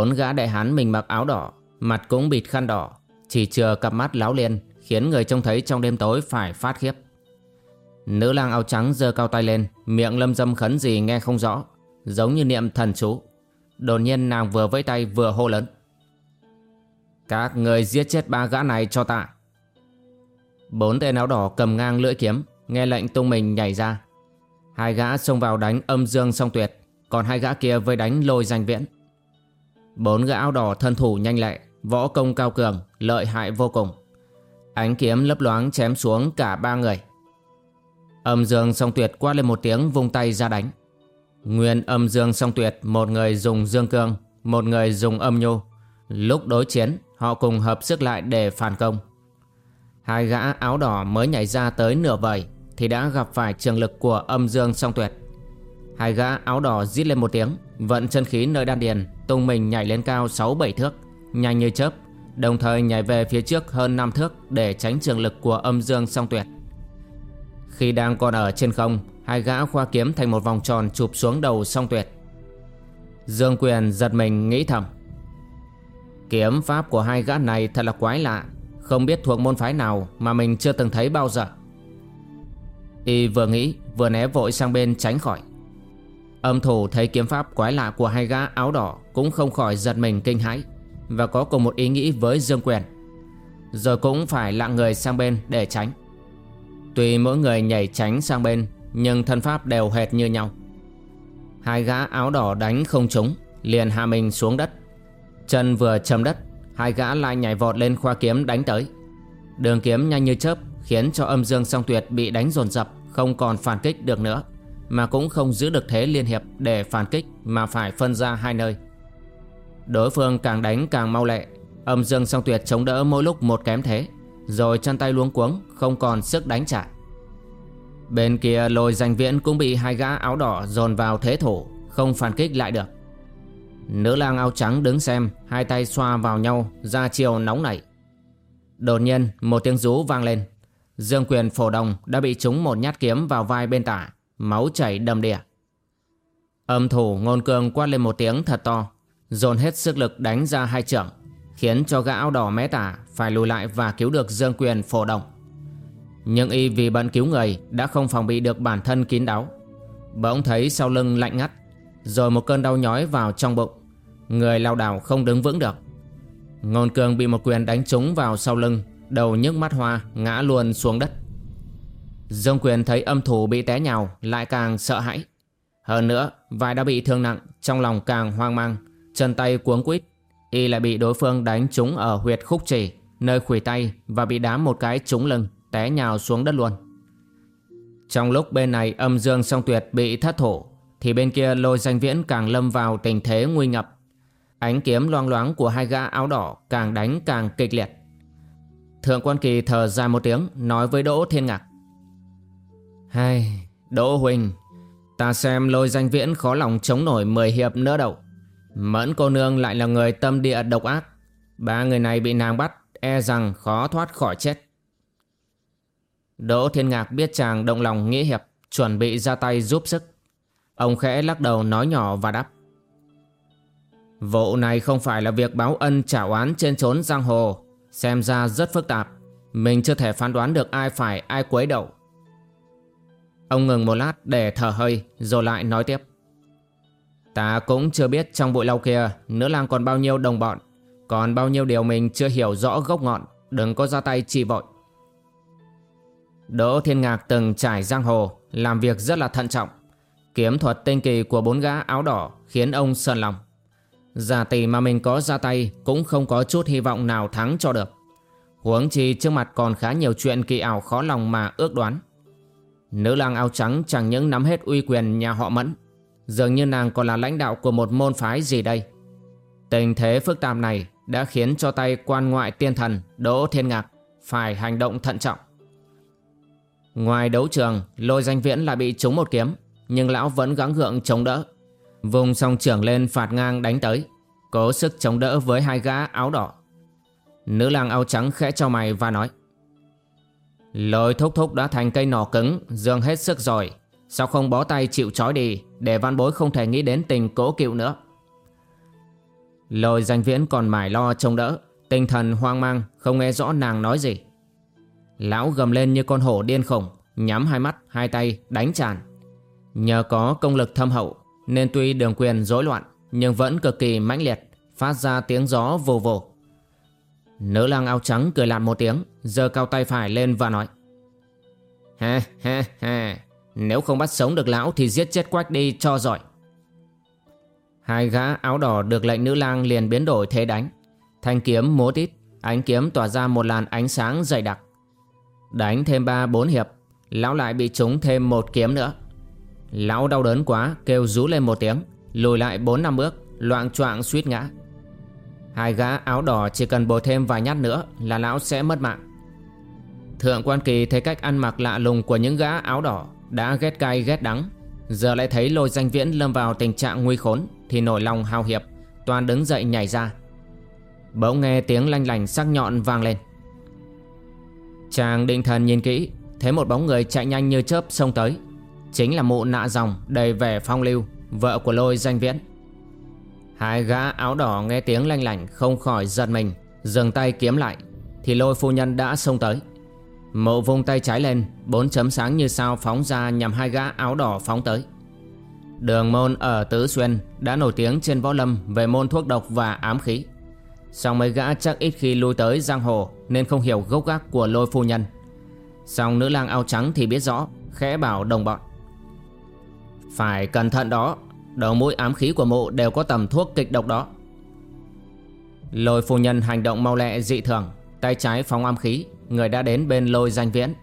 Bốn gã đại hán mình mặc áo đỏ, mặt cũng bịt khăn đỏ, chỉ chừa cặp mắt láo liên khiến người trông thấy trong đêm tối phải phát khiếp. Nữ lang áo trắng giơ cao tay lên, miệng lâm dâm khấn gì nghe không rõ, giống như niệm thần chú. Đột nhiên nàng vừa vẫy tay vừa hô lớn. Các người giết chết ba gã này cho ta. Bốn tên áo đỏ cầm ngang lưỡi kiếm, nghe lệnh tung mình nhảy ra. Hai gã xông vào đánh âm dương song tuyệt, còn hai gã kia với đánh lôi danh viễn. Bốn gã áo đỏ thân thủ nhanh lẹ, võ công cao cường, lợi hại vô cùng. Ánh kiếm lấp loáng chém xuống cả ba người. Âm dương song tuyệt quát lên một tiếng vung tay ra đánh. Nguyên âm dương song tuyệt một người dùng dương cương, một người dùng âm nhu. Lúc đối chiến, họ cùng hợp sức lại để phản công. Hai gã áo đỏ mới nhảy ra tới nửa vời thì đã gặp phải trường lực của âm dương song tuyệt. Hai gã áo đỏ rít lên một tiếng, vận chân khí nơi đan điền, tung mình nhảy lên cao 6-7 thước, nhanh như chớp, đồng thời nhảy về phía trước hơn 5 thước để tránh trường lực của âm dương song tuyệt. Khi đang còn ở trên không, hai gã khoa kiếm thành một vòng tròn chụp xuống đầu song tuyệt. Dương Quyền giật mình nghĩ thầm. Kiếm pháp của hai gã này thật là quái lạ, không biết thuộc môn phái nào mà mình chưa từng thấy bao giờ. Y vừa nghĩ vừa né vội sang bên tránh khỏi. Âm thủ thấy kiếm pháp quái lạ của hai gã áo đỏ cũng không khỏi giật mình kinh hãi và có cùng một ý nghĩ với Dương Quyền. Rồi cũng phải lạng người sang bên để tránh. Tuy mỗi người nhảy tránh sang bên nhưng thân pháp đều hệt như nhau. Hai gã áo đỏ đánh không trúng, liền hạ mình xuống đất. Chân vừa chầm đất, hai gã lại nhảy vọt lên khoa kiếm đánh tới. Đường kiếm nhanh như chớp khiến cho âm dương song tuyệt bị đánh dồn dập, không còn phản kích được nữa mà cũng không giữ được thế liên hiệp để phản kích mà phải phân ra hai nơi. Đối phương càng đánh càng mau lẹ, âm dương song tuyệt chống đỡ mỗi lúc một kém thế, rồi chân tay luống cuống không còn sức đánh trả. Bên kia lôi danh viễn cũng bị hai gã áo đỏ dồn vào thế thủ, không phản kích lại được. Nữ lang áo trắng đứng xem, hai tay xoa vào nhau, ra chiều nóng nảy. Đột nhiên một tiếng rú vang lên. Dương quyền phổ đồng đã bị trúng một nhát kiếm vào vai bên tả, máu chảy đầm đìa. Âm thủ ngôn cương quát lên một tiếng thật to, dồn hết sức lực đánh ra hai trưởng, khiến cho gã áo đỏ mé tả phải lùi lại và cứu được Dương Quyền phổ đồng. Nhưng y vì bận cứu người đã không phòng bị được bản thân kín đáo. Bỗng thấy sau lưng lạnh ngắt, rồi một cơn đau nhói vào trong bụng, người lao đảo không đứng vững được. Ngôn cương bị một quyền đánh trúng vào sau lưng, đầu nhức mắt hoa, ngã luôn xuống đất. Dương Quyền thấy âm thủ bị té nhào lại càng sợ hãi. Hơn nữa, vai đã bị thương nặng, trong lòng càng hoang mang, chân tay cuống quýt. Y lại bị đối phương đánh trúng ở huyệt khúc chỉ, nơi khuỷu tay và bị đá một cái trúng lưng, té nhào xuống đất luôn. Trong lúc bên này âm dương song tuyệt bị thất thủ, thì bên kia lôi danh viễn càng lâm vào tình thế nguy ngập. Ánh kiếm loang loáng của hai gã áo đỏ càng đánh càng kịch liệt. Thượng quan kỳ thở dài một tiếng nói với Đỗ Thiên Ngạc. Hai, Đỗ Huỳnh, ta xem lôi danh viễn khó lòng chống nổi 10 hiệp nữa đâu. Mẫn cô nương lại là người tâm địa độc ác. Ba người này bị nàng bắt, e rằng khó thoát khỏi chết. Đỗ Thiên Ngạc biết chàng động lòng nghĩa hiệp, chuẩn bị ra tay giúp sức. Ông khẽ lắc đầu nói nhỏ và đáp. Vụ này không phải là việc báo ân trả oán trên trốn giang hồ, xem ra rất phức tạp. Mình chưa thể phán đoán được ai phải ai quấy đậu. Ông ngừng một lát để thở hơi, rồi lại nói tiếp. Ta cũng chưa biết trong bụi lau kia Nữ lang còn bao nhiêu đồng bọn, Còn bao nhiêu điều mình chưa hiểu rõ gốc ngọn, Đừng có ra tay chỉ vội. Đỗ Thiên Ngạc từng trải giang hồ, Làm việc rất là thận trọng. Kiếm thuật tinh kỳ của bốn gã áo đỏ Khiến ông sờn lòng. Giả tỷ mà mình có ra tay Cũng không có chút hy vọng nào thắng cho được. Huống chi trước mặt còn khá nhiều chuyện kỳ ảo khó lòng mà ước đoán. Nữ lang áo trắng chẳng những nắm hết uy quyền nhà họ mẫn, Dường như nàng còn là lãnh đạo của một môn phái gì đây. Tình thế phức tạp này đã khiến cho tay quan ngoại tiên thần Đỗ Thiên Ngạc phải hành động thận trọng. Ngoài đấu trường, Lôi danh viễn lại bị trúng một kiếm, Nhưng lão vẫn gắng gượng chống đỡ. Vùng song trưởng lên phạt ngang đánh tới, Cố sức chống đỡ với hai gã áo đỏ. Nữ lang áo trắng khẽ cho mày và nói Lôi thúc thúc đã thành cây nỏ cứng, Dương hết sức rồi. Sao không bó tay chịu trói đi, Để văn bối không thể nghĩ đến tình cố cựu nữa? Lôi danh viễn còn mải lo trông đỡ, Tinh thần hoang mang, Không nghe rõ nàng nói gì. Lão gầm lên như con hổ điên khủng, Nhắm hai mắt, hai tay đánh tràn. Nhờ có công lực thâm hậu, Nên tuy đường quyền rối loạn, Nhưng vẫn cực kỳ mãnh liệt, Phát ra tiếng gió vù vù. Nữ lang áo trắng cười lạt một tiếng, giơ cao tay phải lên và nói. Ha ha ha Nếu không bắt sống được lão Thì giết chết quách đi, cho giỏi. Hai gã áo đỏ được lệnh nữ lang liền biến đổi thế đánh. Thanh kiếm múa tít, Ánh kiếm tỏa ra một làn ánh sáng dày đặc. Đánh thêm ba, bốn hiệp, Lão lại bị trúng thêm một kiếm nữa. Lão đau đớn quá, Kêu rú lên một tiếng, Lùi lại bốn, năm bước, Loạn choạng suýt ngã. Hai gã áo đỏ chỉ cần bồi thêm vài nhát nữa Là lão sẽ mất mạng. Thượng quan kỳ thấy cách ăn mặc lạ lùng Của những gã áo đỏ Đã ghét cay ghét đắng, Giờ lại thấy lôi danh viễn lâm vào tình trạng nguy khốn Thì nổi lòng hào hiệp, Toàn đứng dậy nhảy ra. Bỗng nghe tiếng lanh lành sắc nhọn vang lên. Chàng định thần nhìn kỹ, Thấy một bóng người chạy nhanh như chớp xông tới, Chính là mụ nạ dòng đầy vẻ phong lưu, Vợ của lôi danh viễn. Hai gã áo đỏ nghe tiếng lanh lảnh, không khỏi giật mình, Dừng tay kiếm lại, Thì lôi phu nhân đã xông tới. Mộ vung tay trái lên, Bốn chấm sáng như sao phóng ra nhằm hai gã áo đỏ phóng tới. Đường môn ở Tứ Xuyên đã nổi tiếng trên võ lâm về môn thuốc độc và ám khí. Song mấy gã chắc ít khi lui tới giang hồ nên không hiểu gốc gác của lôi phu nhân. Song nữ lang áo trắng thì biết rõ, Khẽ bảo đồng bọn. Phải cẩn thận đó Đầu mũi ám khí của mụ đều có tầm thuốc kịch độc đó. Lôi phu nhân hành động mau lẹ dị thường, Tay trái phóng ám khí, Người đã đến bên lôi danh viễn.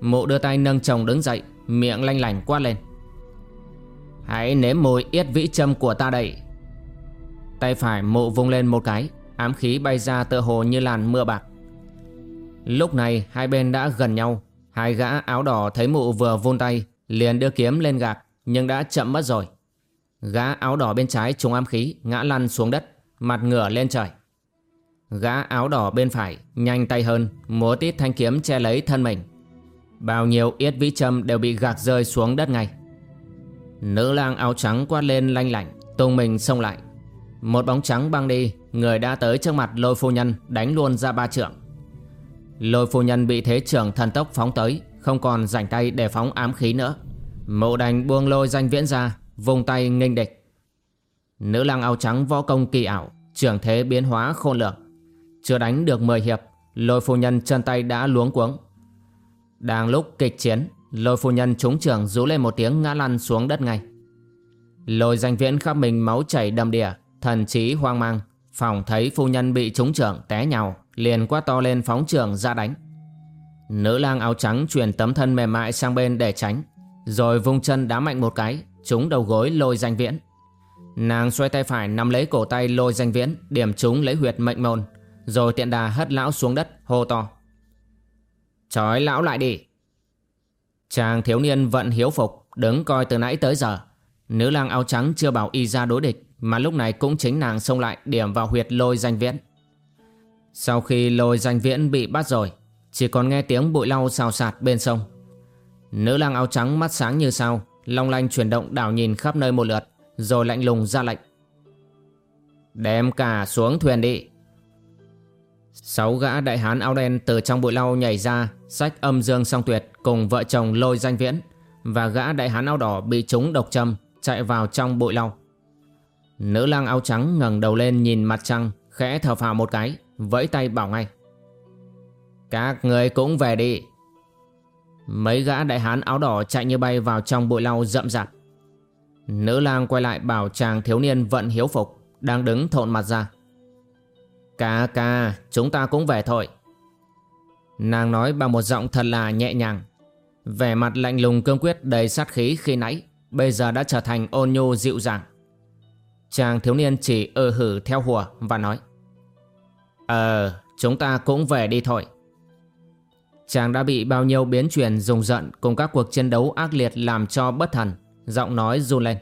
Mụ đưa tay nâng chồng đứng dậy, Miệng lanh lành quát lên. Hãy nếm mùi yết vĩ châm của ta đây. Tay phải mụ vung lên một cái, Ám khí bay ra tựa hồ như làn mưa bạc. Lúc này hai bên đã gần nhau, Hai gã áo đỏ thấy mụ vừa vung tay, Liền đưa kiếm lên gạc Nhưng đã chậm mất rồi. Gã áo đỏ bên trái trúng ám khí, Ngã lăn xuống đất, Mặt ngửa lên trời. Gã áo đỏ bên phải Nhanh tay hơn, Múa tít thanh kiếm che lấy thân mình. Bao nhiêu yết vĩ châm đều bị gạt rơi xuống đất ngay. Nữ lang áo trắng quát lên lanh lảnh, Tung mình xông lại. Một bóng trắng băng đi, Người đã tới trước mặt lôi phu nhân, Đánh luôn ra ba trưởng Lôi phu nhân bị thế trưởng thần tốc phóng tới, Không còn rảnh tay để phóng ám khí nữa. Mộ đành buông lôi danh viễn ra Vùng tay nghênh địch. Nữ lang áo trắng võ công kỳ ảo, Trưởng thế biến hóa khôn lường. Chưa đánh được 10 hiệp, Lôi phu nhân chân tay đã luống cuống. Đang lúc kịch chiến, Lôi phu nhân trúng trưởng rú lên một tiếng ngã lăn xuống đất ngay. Lôi danh viễn khắp mình máu chảy đầm đìa, Thần trí hoang mang. Phòng thấy phu nhân bị trúng trưởng té nhào, Liền quát to lên phóng trưởng ra đánh. Nữ lang áo trắng chuyển tấm thân mềm mại sang bên để tránh, Rồi vung chân đá mạnh một cái Trúng đầu gối lôi danh viễn. Nàng xoay tay phải nắm lấy cổ tay lôi danh viễn, Điểm trúng lấy huyệt mệnh môn, Rồi tiện đà hất lão xuống đất, hô to. Chói lão lại đi. Chàng thiếu niên vận hiếu phục, Đứng coi từ nãy tới giờ. Nữ lang áo trắng chưa bảo y ra đối địch, Mà lúc này cũng chính nàng xông lại Điểm vào huyệt lôi danh viễn. Sau khi lôi danh viễn bị bắt rồi, Chỉ còn nghe tiếng bụi lau xào sạt bên sông. Nữ lang áo trắng mắt sáng như sao Long lanh chuyển động đảo nhìn khắp nơi một lượt, Rồi lạnh lùng ra lệnh. Đem cả xuống thuyền đi. Sáu gã đại hán áo đen từ trong bụi lau nhảy ra Sách âm dương song tuyệt cùng vợ chồng lôi danh viễn, Và gã đại hán áo đỏ bị trúng độc châm Chạy vào trong bụi lau. Nữ lang áo trắng ngẩng đầu lên nhìn mặt trăng, Khẽ thở phào một cái, Vẫy tay bảo ngay. Các người cũng về đi. Mấy gã đại hán áo đỏ chạy như bay vào trong bụi lau rậm rạp. Nữ lang quay lại bảo chàng thiếu niên vận hiếu phục, Đang đứng thộn mặt ra. Ca ca, chúng ta cũng về thôi. Nàng nói bằng một giọng thật là nhẹ nhàng. Vẻ mặt lạnh lùng cương quyết đầy sát khí khi nãy, Bây giờ đã trở thành ôn nhu dịu dàng. Chàng thiếu niên chỉ ơ hử theo hùa và nói Ờ chúng ta cũng về đi thôi. Chàng đã bị bao nhiêu biến chuyển rùng giận cùng các cuộc chiến đấu ác liệt làm cho bất thần Giọng nói run lên.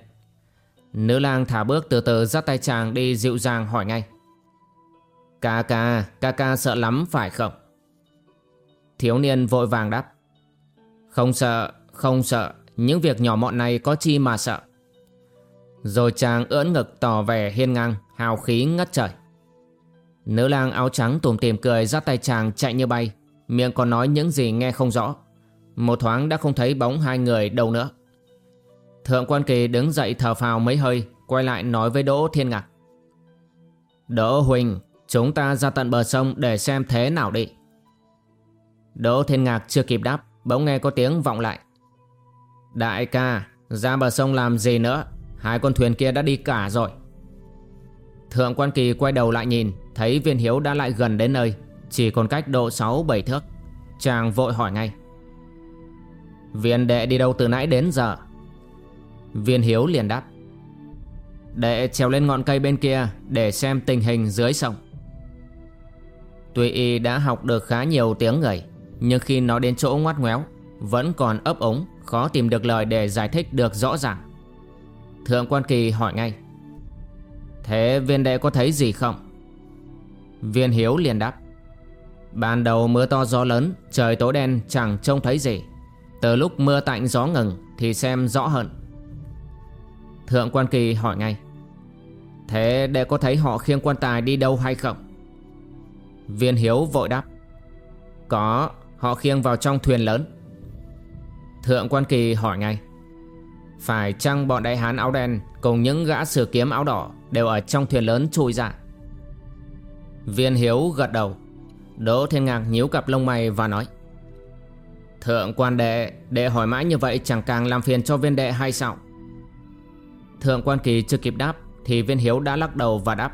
Nữ lang thả bước từ từ dắt tay chàng đi dịu dàng hỏi ngay. Ca ca, ca ca sợ lắm phải không? Thiếu niên vội vàng đáp. Không sợ, không sợ. Những việc nhỏ mọn này có chi mà sợ. Rồi chàng ưỡn ngực tỏ vẻ hiên ngang Hào khí ngất trời. Nữ lang áo trắng tùm tìm cười dắt tay chàng chạy như bay. Miệng còn nói những gì nghe không rõ. Một thoáng đã không thấy bóng hai người đâu nữa. Thượng quan kỳ đứng dậy thở phào mấy hơi, Quay lại nói với Đỗ Thiên Ngạc. Đỗ Huỳnh, Chúng ta ra tận bờ sông để xem thế nào đi. Đỗ Thiên Ngạc chưa kịp đáp, Bỗng nghe có tiếng vọng lại. Đại ca, Ra bờ sông làm gì nữa? Hai con thuyền kia đã đi cả rồi. Thượng quan kỳ quay đầu lại nhìn, Thấy viên hiếu đã lại gần đến nơi. Chỉ còn cách độ 6-7 thước. Chàng vội hỏi ngay. Viên đệ đi đâu từ nãy đến giờ? Viên hiếu liền đáp. Đệ trèo lên ngọn cây bên kia Để xem tình hình dưới sông. Tuy y đã học được khá nhiều tiếng người, Nhưng khi nói đến chỗ ngoắt ngoéo, Vẫn còn ấp ống Khó tìm được lời để giải thích được rõ ràng. Thượng quan kỳ hỏi ngay. Thế viên đệ có thấy gì không? Viên hiếu liền đáp. Ban đầu mưa to gió lớn, Trời tối đen, chẳng trông thấy gì. Từ lúc mưa tạnh gió ngừng Thì xem rõ hơn. Thượng quan kỳ hỏi ngay, Thế đệ có thấy họ khiêng quan tài đi đâu hay không? Viên hiếu vội đáp, Có, Họ khiêng vào trong thuyền lớn. Thượng quan kỳ hỏi ngay, Phải chăng bọn đại hán áo đen Cùng những gã sử kiếm áo đỏ Đều ở trong thuyền lớn chui ra? Viên hiếu gật đầu Đỗ thiên ngạc nhíu cặp lông mày và nói, Thượng quan đệ Đệ hỏi mãi như vậy chẳng càng làm phiền cho viên đệ hay sao? Thượng quan kỳ chưa kịp đáp Thì viên hiếu đã lắc đầu và đáp,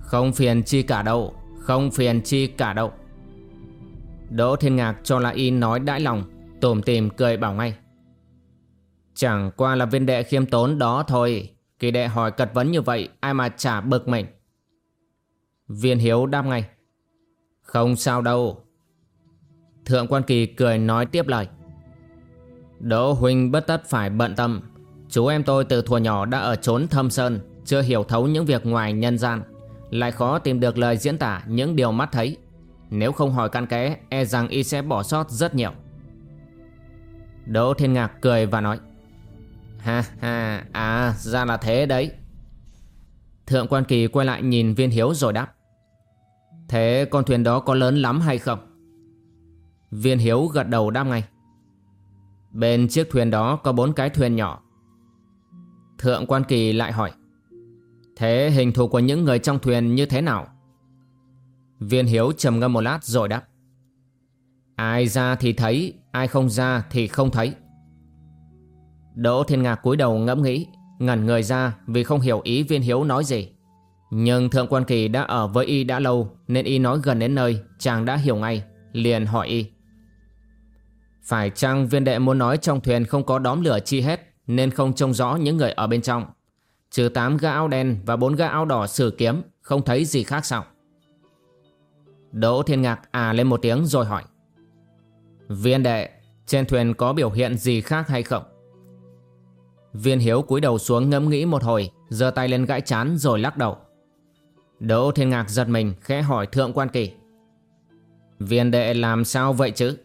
Không phiền chi cả đâu, Không phiền chi cả đâu. Đỗ Thiên Ngạc cho là y nói đãi lòng, Tủm tìm cười bảo ngay, Chẳng qua là viên đệ khiêm tốn đó thôi, Kỳ đệ hỏi cật vấn như vậy Ai mà trả bực mình? Viên Hiếu đáp ngay không sao đâu. Thượng quan kỳ cười nói tiếp lời. Đỗ huynh bất tất phải bận tâm. Chú em tôi từ thuở nhỏ đã ở trốn thâm sơn, Chưa hiểu thấu những việc ngoài nhân gian. Lại khó tìm được lời diễn tả những điều mắt thấy. Nếu không hỏi căn kẽ E rằng y sẽ bỏ sót rất nhiều. Đỗ Thiên Ngạc cười và nói, Ha ha À ra là thế đấy. Thượng quan kỳ quay lại nhìn viên hiếu rồi đáp Thế con thuyền đó có lớn lắm hay không? Viên hiếu gật đầu đáp ngay Bên chiếc thuyền đó có bốn cái thuyền nhỏ Thượng quan kỳ lại hỏi, Thế hình thù của những người trong thuyền như thế nào? Viên hiếu trầm ngâm một lát rồi đáp, Ai ra thì thấy, Ai không ra thì không thấy Đỗ Thiên Ngạc cúi đầu ngẫm nghĩ, Ngẩn người ra vì không hiểu ý viên hiếu nói gì nhưng Thượng Quan Kỳ đã ở với y đã lâu, Nên y nói gần đến nơi, Chàng đã hiểu ngay, Liền hỏi y. Phải chăng viên đệ muốn nói trong thuyền không có đóm lửa chi hết, Nên không trông rõ những người ở bên trong? Trừ tám gã áo đen và bốn gã áo đỏ sử kiếm, Không thấy gì khác sao? Đỗ Thiên Ngạc à lên một tiếng rồi hỏi. Viên đệ, Trên thuyền có biểu hiện gì khác hay không? Viên Hiếu cúi đầu xuống ngẫm nghĩ một hồi, giơ tay lên gãi chán rồi lắc đầu. Đỗ Thiên Ngạc giật mình khẽ hỏi Thượng Quan Kỳ. Viên đệ làm sao vậy chứ?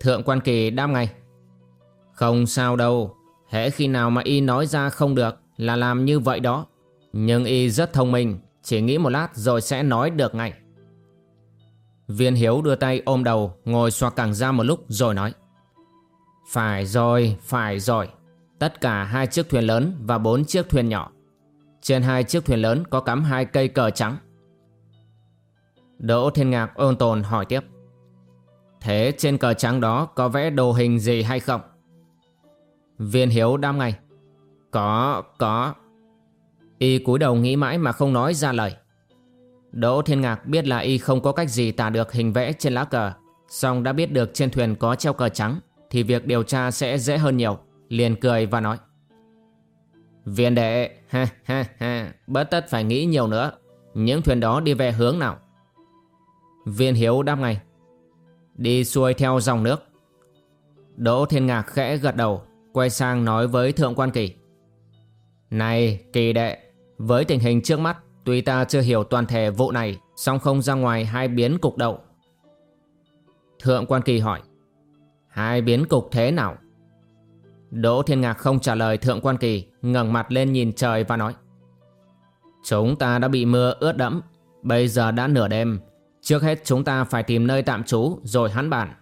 Thượng Quan Kỳ đáp ngay. Không sao đâu Hễ khi nào mà y nói ra không được Là làm như vậy đó. Nhưng y rất thông minh Chỉ nghĩ một lát rồi sẽ nói được ngay. Viên Hiếu đưa tay ôm đầu Ngồi xoa cẳng ra một lúc rồi nói. Phải rồi, phải rồi. Tất cả hai chiếc thuyền lớn và bốn chiếc thuyền nhỏ. Trên hai chiếc thuyền lớn có cắm hai cây cờ trắng. Đỗ Thiên Ngạc ôn tồn hỏi tiếp. Thế trên cờ trắng đó có vẽ đồ hình gì hay không? Viên Hiếu đam ngay. Có, có. Y cúi đầu nghĩ mãi mà không nói ra lời. Đỗ Thiên Ngạc biết là Y không có cách gì tả được hình vẽ trên lá cờ song đã biết được trên thuyền có treo cờ trắng Thì việc điều tra sẽ dễ hơn nhiều Liền cười và nói. Viên đệ, ha ha ha, bất tất phải nghĩ nhiều nữa. Những thuyền đó đi về hướng nào? Viên Hiếu đáp ngay. Đi xuôi theo dòng nước. Đỗ Thiên Ngạc khẽ gật đầu Quay sang nói với Thượng Quan Kỳ. Này kỳ đệ Với tình hình trước mắt Tuy ta chưa hiểu toàn thể vụ này song không ra ngoài hai biến cục đậu Thượng Quan Kỳ hỏi Hai biến cục thế nào? Đỗ Thiên Ngạc không trả lời Thượng Quan Kỳ ngẩng mặt lên nhìn trời và nói Chúng ta đã bị mưa ướt đẫm Bây giờ đã nửa đêm. Trước hết chúng ta phải tìm nơi tạm trú rồi hắn bản.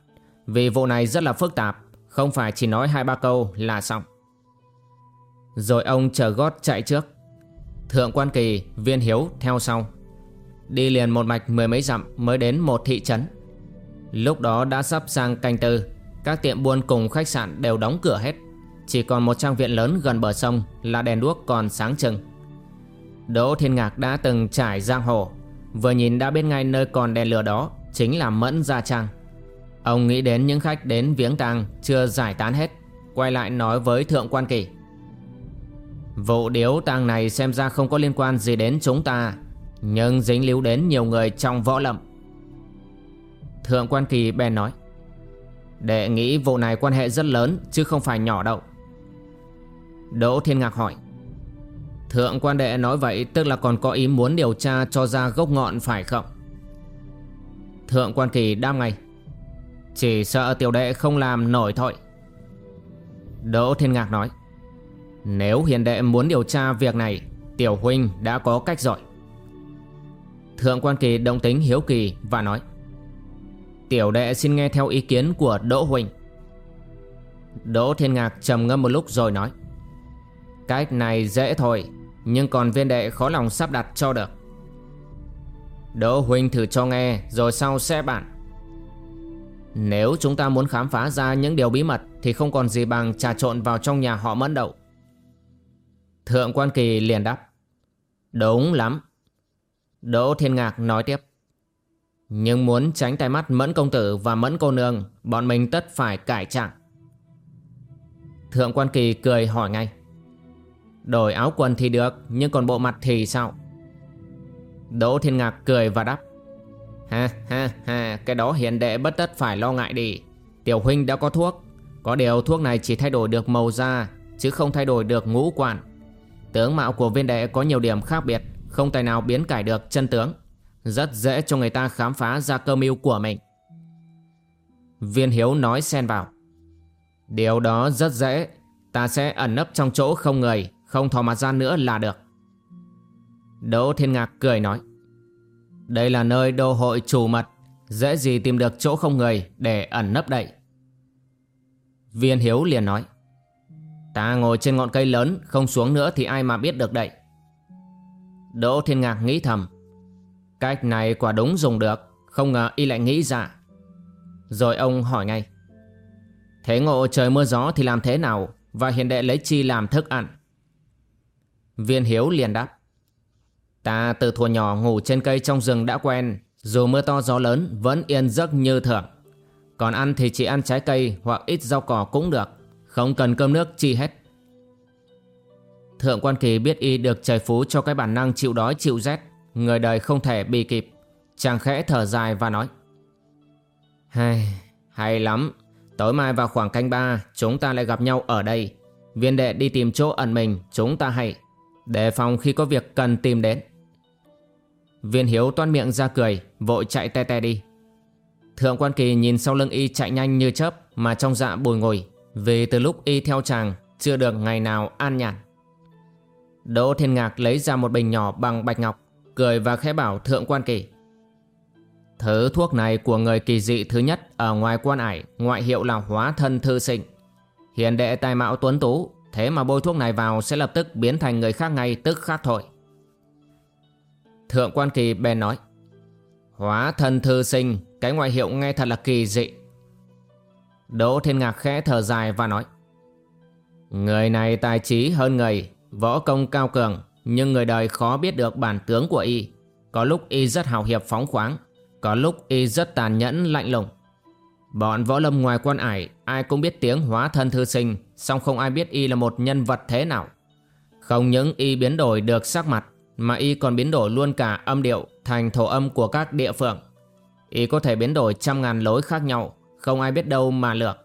Vì vụ này rất là phức tạp Không phải chỉ nói hai ba câu là xong. Rồi ông chờ gót chạy trước. Thượng quan kỳ, viên hiếu theo sau. Đi liền một mạch mười mấy dặm mới đến một thị trấn. Lúc đó đã sắp sang canh tư Các tiệm buôn cùng khách sạn đều đóng cửa hết. Chỉ còn một trang viện lớn gần bờ sông Là đèn đuốc còn sáng trưng. Đỗ Thiên Ngạc đã từng trải giang hồ, Vừa nhìn đã biết ngay nơi còn đèn lửa đó Chính là Mẫn Gia Trang. Ông nghĩ đến những khách đến viếng tang Chưa giải tán hết, Quay lại nói với Thượng Quan Kỳ. Vụ điếu tang này xem ra không có liên quan gì đến chúng ta, Nhưng dính líu đến nhiều người trong võ lâm. Thượng Quan Kỳ bèn nói, Đệ nghĩ vụ này quan hệ rất lớn Chứ không phải nhỏ đâu. Đỗ Thiên Ngạc hỏi. Thượng quan đệ nói vậy tức là còn có ý muốn điều tra cho ra gốc ngọn phải không? Thượng quan kỳ đáp ngay. Chỉ sợ tiểu đệ không làm nổi thôi. Đỗ Thiên Ngạc nói. Nếu hiền đệ muốn điều tra việc này, Tiểu huynh đã có cách rồi. Thượng quan kỳ động tính hiếu kỳ và nói. Tiểu đệ xin nghe theo ý kiến của Đỗ huynh Đỗ Thiên Ngạc trầm ngâm một lúc rồi nói. Cách này dễ thôi, nhưng còn viên đệ khó lòng sắp đặt cho được. Đỗ huynh thử cho nghe, Rồi sau sẽ bản Nếu chúng ta muốn khám phá ra những điều bí mật Thì không còn gì bằng trà trộn vào trong nhà họ mẫn đậu Thượng quan kỳ liền đáp. Đúng lắm. Đỗ thiên ngạc nói tiếp. Nhưng muốn tránh tay mắt mẫn công tử và mẫn cô nương, Bọn mình tất phải cải trạng Thượng quan kỳ cười hỏi ngay. Đổi áo quần thì được, Nhưng còn bộ mặt thì sao? Đỗ Thiên Ngạc cười và đáp. Ha ha ha, Cái đó hiện đệ bất tất phải lo ngại đi. Tiểu huynh đã có thuốc. Có điều thuốc này chỉ thay đổi được màu da, Chứ không thay đổi được ngũ quản Tướng mạo của viên đệ có nhiều điểm khác biệt, Không tài nào biến cải được chân tướng. Rất dễ cho người ta khám phá ra cơ mưu của mình. Viên Hiếu nói xen vào. Điều đó rất dễ, Ta sẽ ẩn nấp trong chỗ không người không thò mặt ra nữa là được. Đỗ Thiên Ngạc cười nói, Đây là nơi đô hội chủ mật, Dễ gì tìm được chỗ không người Để ẩn nấp đậy Viên Hiếu liền nói, Ta ngồi trên ngọn cây lớn, Không xuống nữa thì ai mà biết được đậy Đỗ Thiên Ngạc nghĩ thầm, Cách này quả đúng dùng được, Không ngờ y lại nghĩ ra. Rồi ông hỏi ngay, Thế ngộ trời mưa gió thì làm thế nào Và hiền đệ lấy chi làm thức ăn? Viên Hiếu liền đáp. Ta từ thuở nhỏ ngủ trên cây trong rừng đã quen. Dù mưa to gió lớn vẫn yên giấc như thường. Còn ăn thì chỉ ăn trái cây hoặc ít rau cỏ cũng được. Không cần cơm nước chi hết. Thượng quan kỳ biết y được trời phú cho cái bản năng chịu đói chịu rét. Người đời không thể bị kịp. Chàng khẽ thở dài và nói. Hay, hay lắm. Tối mai vào khoảng canh ba Chúng ta lại gặp nhau ở đây. Viên đệ đi tìm chỗ ẩn mình Chúng ta hãy. Đề phòng khi có việc cần tìm đến. Viên hiếu toan miệng ra cười, Vội chạy te te đi. Thượng quan kỳ nhìn sau lưng y chạy nhanh như chớp, Mà trong dạ bồi ngồi, Vì từ lúc y theo chàng, Chưa được ngày nào an nhàn. Đỗ Thiên Ngạc lấy ra một bình nhỏ bằng bạch ngọc, Cười và khẽ bảo thượng quan kỳ. Thứ thuốc này của người kỳ dị thứ nhất Ở ngoài quan ải Ngoại hiệu là hóa thân thư sinh. Hiền đệ tài mạo tuấn tú Thế mà bôi thuốc này vào sẽ lập tức biến thành người khác ngay, tức khắc thôi. Thượng quan kỳ bèn nói, Hóa thân thư sinh, Cái ngoại hiệu nghe thật là kỳ dị. Đỗ Thiên Ngạc khẽ thở dài và nói, Người này tài trí hơn người, Võ công cao cường, Nhưng người đời khó biết được bản tướng của y. Có lúc y rất hào hiệp phóng khoáng, Có lúc y rất tàn nhẫn lạnh lùng. Bọn võ lâm ngoài quan ải, Ai cũng biết tiếng hóa thân thư sinh, song không ai biết y là một nhân vật thế nào. Không những y biến đổi được sắc mặt, Mà y còn biến đổi luôn cả âm điệu Thành thổ âm của các địa phương. Y có thể biến đổi trăm ngàn lối khác nhau, Không ai biết đâu mà lược.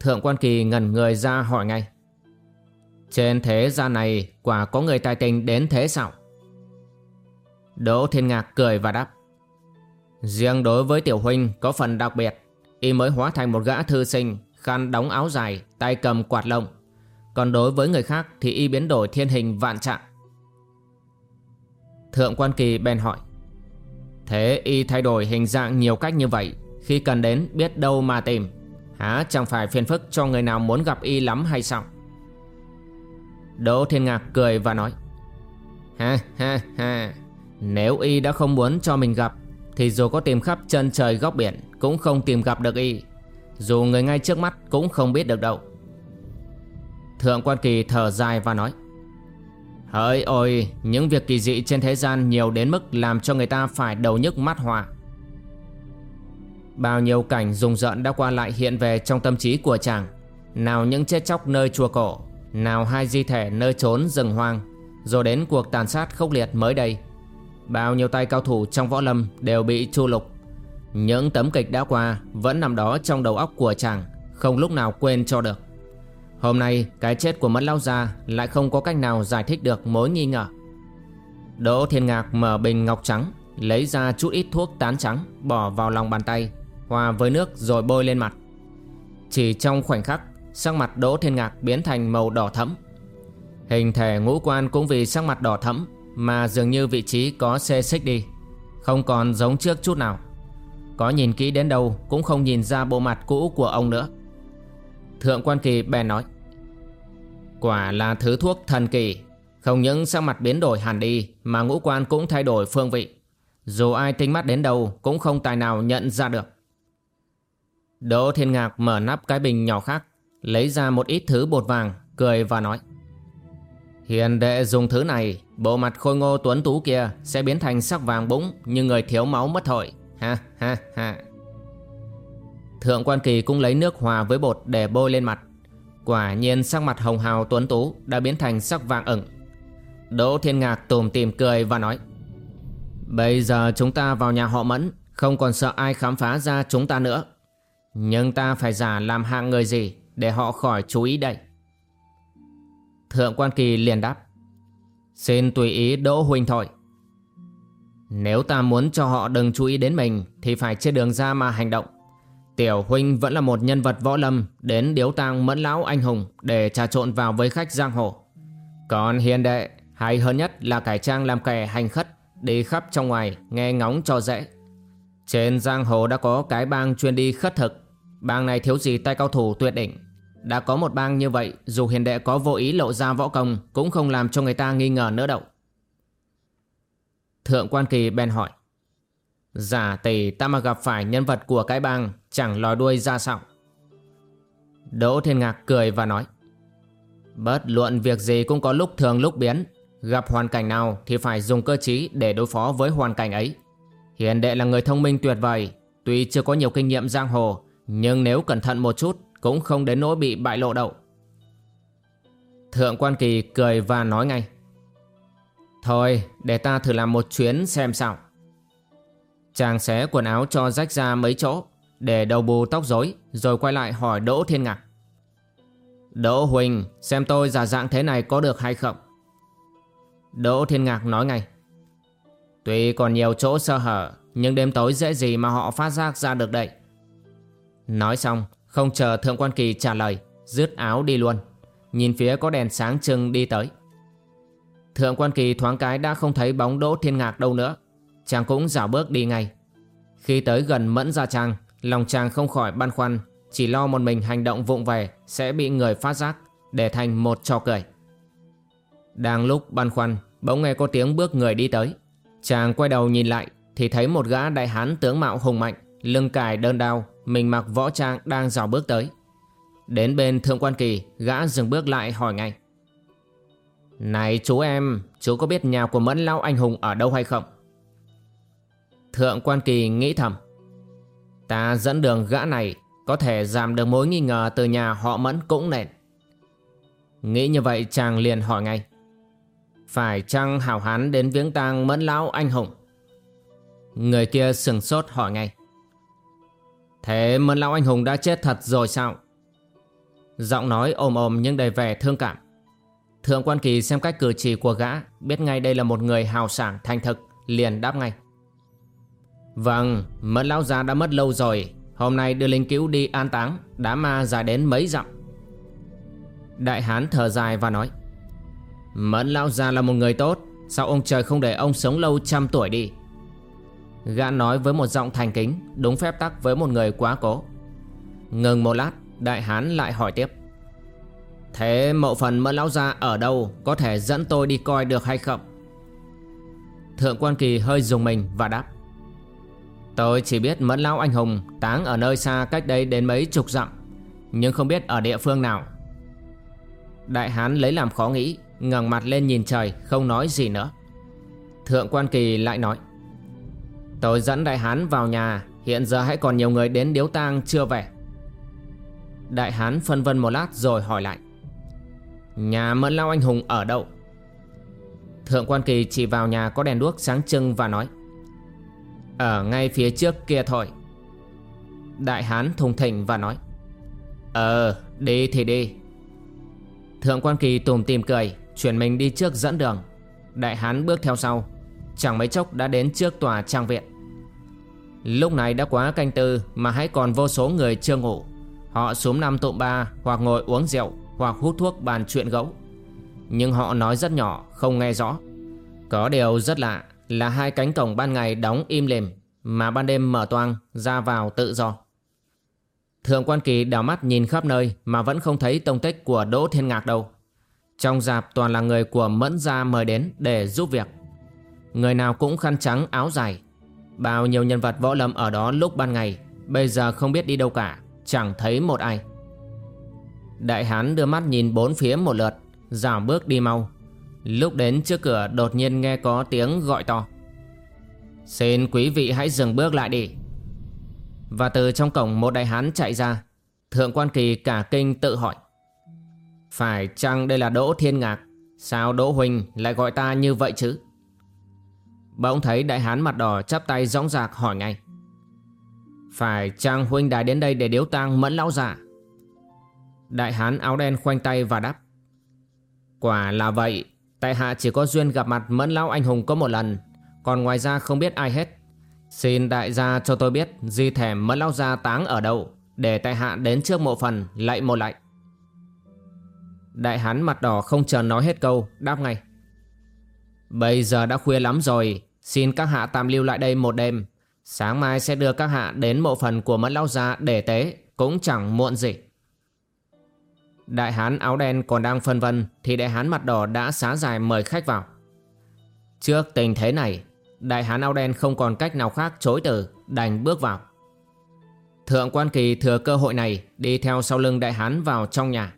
Thượng quan kỳ ngẩn người ra hỏi ngay. Trên thế gian này Quả có người tài tình đến thế sao? Đỗ Thiên Ngạc cười và đáp. Riêng đối với tiểu huynh có phần đặc biệt, Y mới hóa thành một gã thư sinh, Khăn đóng áo dài, Tay cầm quạt lông. Còn đối với người khác thì y biến đổi thiên hình vạn trạng. Thượng quan kỳ bèn hỏi, Thế y thay đổi hình dạng nhiều cách như vậy, Khi cần đến biết đâu mà tìm? Há chẳng phải phiền phức cho người nào muốn gặp y lắm hay sao? Đỗ Thiên Ngạc cười và nói, Ha ha ha, Nếu y đã không muốn cho mình gặp thì dù có tìm khắp chân trời góc biển, Cũng không tìm gặp được y. Dù người ngay trước mắt cũng không biết được đâu. Thượng quan kỳ thở dài và nói, Hỡi ôi, Những việc kỳ dị trên thế gian Nhiều đến mức làm cho người ta phải đầu nhức mắt hoa. Bao nhiêu cảnh rùng rợn đã qua lại hiện về trong tâm trí của chàng. Nào những chết chóc nơi chùa cổ, Nào hai di thể nơi trốn rừng hoang, Rồi đến cuộc tàn sát khốc liệt mới đây. Bao nhiêu tay cao thủ trong võ lâm đều bị chu lục. Những tấm kịch đã qua vẫn nằm đó trong đầu óc của chàng, Không lúc nào quên cho được. Hôm nay, cái chết của mất Lao Gia lại không có cách nào giải thích được mối nghi ngờ. Đỗ Thiên Ngạc mở bình ngọc trắng, Lấy ra chút ít thuốc tán trắng, Bỏ vào lòng bàn tay, Hòa với nước rồi bôi lên mặt. Chỉ trong khoảnh khắc, Sắc mặt Đỗ Thiên Ngạc biến thành màu đỏ thẫm. Hình thể ngũ quan cũng vì sắc mặt đỏ thẫm mà dường như vị trí có xê xích đi. Không còn giống trước chút nào. Có nhìn kỹ đến đâu Cũng không nhìn ra bộ mặt cũ của ông nữa. Thượng quan kỳ bèn nói, Quả là thứ thuốc thần kỳ. Không những sắc mặt biến đổi hẳn đi, Mà ngũ quan cũng thay đổi phương vị. Dù ai tinh mắt đến đâu Cũng không tài nào nhận ra được. Đỗ Thiên Ngạc mở nắp cái bình nhỏ khác, Lấy ra một ít thứ bột vàng, Cười và nói Hiền đệ dùng thứ này, Bộ mặt khôi ngô tuấn tú kia Sẽ biến thành sắc vàng búng Như người thiếu máu mất hội. Ha ha ha. Thượng quan kỳ cũng lấy nước hòa với bột để bôi lên mặt. Quả nhiên sắc mặt hồng hào tuấn tú Đã biến thành sắc vàng ửng. Đỗ Thiên Ngạc tùm tìm cười và nói, Bây giờ chúng ta vào nhà họ Mẫn, Không còn sợ ai khám phá ra chúng ta nữa. Nhưng ta phải giả làm hạng người gì Để họ khỏi chú ý đây? Thượng quan kỳ liền đáp, Xin tùy ý Đỗ Huynh thôi Nếu ta muốn cho họ đừng chú ý đến mình, Thì phải trên đường ra mà hành động Tiểu huynh vẫn là một nhân vật võ lâm, đến điếu tang mẫn lão anh hùng để trà trộn vào với khách giang hồ. Còn hiền đệ, hay hơn nhất là cải trang làm kẻ hành khất, đi khắp trong ngoài, nghe ngóng cho dễ. Trên giang hồ đã có cái bang chuyên đi khất thực. Bang này thiếu gì tay cao thủ tuyệt đỉnh. Đã có một bang như vậy, dù hiền đệ có vô ý lộ ra võ công, cũng không làm cho người ta nghi ngờ nữa đâu. Thượng quan kỳ bèn hỏi. Giả tỷ ta mà gặp phải nhân vật của cái bang Chẳng lòi đuôi ra sao Đỗ Thiên Ngạc cười và nói, Bất luận việc gì cũng có lúc thường lúc biến, Gặp hoàn cảnh nào thì phải dùng cơ trí để đối phó với hoàn cảnh ấy Hiền đệ là người thông minh tuyệt vời, Tuy chưa có nhiều kinh nghiệm giang hồ, Nhưng nếu cẩn thận một chút cũng không đến nỗi bị bại lộ đâu. Thượng quan kỳ cười và nói ngay. Thôi, để ta thử làm một chuyến xem sao. Chàng xé quần áo cho rách ra mấy chỗ, Để đầu bù tóc rối, Rồi quay lại hỏi Đỗ Thiên Ngạc. Đỗ Huỳnh, Xem tôi giả dạng thế này có được hay không? Đỗ Thiên Ngạc nói ngay. Tuy còn nhiều chỗ sơ hở, Nhưng đêm tối dễ gì mà họ phát giác ra được đây. Nói xong không chờ Thượng Quan Kỳ trả lời Dứt áo đi luôn. Nhìn phía có đèn sáng trưng đi tới. Thượng Quan Kỳ thoáng cái đã không thấy bóng Đỗ Thiên Ngạc đâu nữa. Chàng cũng dạo bước đi ngay. Khi tới gần Mẫn Gia Trang, Lòng chàng không khỏi băn khoăn, Chỉ lo một mình hành động vụng về Sẽ bị người phát giác, Để thành một trò cười. Đang lúc băn khoăn, Bỗng nghe có tiếng bước người đi tới. Chàng quay đầu nhìn lại, Thì thấy một gã đại hán tướng mạo hùng mạnh, Lưng cài đơn đao mình mặc võ trang đang dò bước tới. Đến bên thượng quan kỳ, Gã dừng bước lại hỏi ngay. Này chú em, Chú có biết nhà của mẫn lão anh hùng ở đâu hay không? Thượng quan kỳ nghĩ thầm. Ta dẫn đường gã này Có thể giảm được mối nghi ngờ từ nhà họ mẫn cũng nền Nghĩ như vậy chàng liền hỏi ngay. Phải chăng hảo hán đến viếng tang mẫn lão anh hùng? Người kia sừng sốt hỏi ngay. Thế mẫn lão anh hùng đã chết thật rồi sao? Giọng nói ồm ồm nhưng đầy vẻ thương cảm. Thượng quan kỳ xem cách cử chỉ của gã Biết ngay đây là một người hào sảng thành thực Liền đáp ngay. Vâng, mẫn lão già đã mất lâu rồi. Hôm nay đưa linh cứu đi an táng Đã ma dài đến mấy dặm. Đại hán thở dài và nói Mẫn lão già là một người tốt Sao ông trời không để ông sống lâu trăm tuổi đi? Gã nói với một giọng thành kính, Đúng phép tắc với một người quá cố. Ngừng một lát, Đại hán lại hỏi tiếp. Thế mộ phần mẫn lão gia ở đâu, Có thể dẫn tôi đi coi được hay không? Thượng quan kỳ hơi dùng mình và đáp. Tôi chỉ biết mẫn lão anh hùng Táng ở nơi xa cách đây đến mấy chục dặm, Nhưng không biết ở địa phương nào. Đại hán lấy làm khó nghĩ, ngẩng mặt lên nhìn trời, Không nói gì nữa. Thượng quan kỳ lại nói. Tôi dẫn đại hán vào nhà. Hiện giờ hãy còn nhiều người đến điếu tang chưa về? Đại hán phân vân một lát rồi hỏi lại. Nhà mẫn lao anh hùng ở đâu? Thượng quan kỳ chỉ vào nhà có đèn đuốc sáng trưng và nói. Ở ngay phía trước kia thôi. Đại hán thùng thỉnh và nói. Ờ đi thì đi. Thượng quan kỳ tùm tìm cười, Chuyển mình đi trước dẫn đường. Đại hán bước theo sau. Chẳng mấy chốc đã đến trước tòa trang viện. Lúc này đã quá canh tư Mà hãy còn vô số người chưa ngủ. Họ xuống năm tụm ba Hoặc ngồi uống rượu Hoặc hút thuốc bàn chuyện gẫu Nhưng họ nói rất nhỏ, Không nghe rõ. Có điều rất lạ Là hai cánh cổng ban ngày đóng im lìm Mà ban đêm mở toang Ra vào tự do. Thượng quan kỳ đảo mắt nhìn khắp nơi Mà vẫn không thấy tông tích của Đỗ Thiên Ngạc đâu. Trong dạp toàn là người của Mẫn Gia mời đến để giúp việc. Người nào cũng khăn trắng áo dài Bao nhiêu nhân vật võ lâm ở đó lúc ban ngày, Bây giờ không biết đi đâu cả, Chẳng thấy một ai. Đại hán đưa mắt nhìn bốn phía một lượt giảm bước đi mau. Lúc đến trước cửa đột nhiên nghe có tiếng gọi to. Xin quý vị hãy dừng bước lại đi. Và từ trong cổng một đại hán chạy ra, Thượng quan kỳ cả kinh tự hỏi. Phải chăng đây là Đỗ Thiên Ngạc? Sao Đỗ Huỳnh lại gọi ta như vậy chứ? Bỗng thấy đại hán mặt đỏ chắp tay dõng dạc hỏi ngay. Phải chăng huynh đài đến đây để điếu tang mẫn lão giả Đại hán áo đen khoanh tay và đáp. Quả là vậy, Tại hạ chỉ có duyên gặp mặt mẫn lão anh hùng có một lần, Còn ngoài ra không biết ai hết. Xin đại gia cho tôi biết Di thể mẫn lão gia táng ở đâu, Để tại hạ đến trước mộ phần lạy một lạy Đại hán mặt đỏ không chờ nói hết câu, Đáp ngay. Bây giờ đã khuya lắm rồi. Xin các hạ tạm lưu lại đây một đêm. Sáng mai sẽ đưa các hạ đến mộ phần của mẫn lão gia để tế. Cũng chẳng muộn gì. Đại hán áo đen còn đang phân vân Thì đại hán mặt đỏ đã xá dài mời khách vào. Trước tình thế này, Đại hán áo đen không còn cách nào khác chối từ, Đành bước vào. Thượng quan kỳ thừa cơ hội này Đi theo sau lưng đại hán vào trong nhà.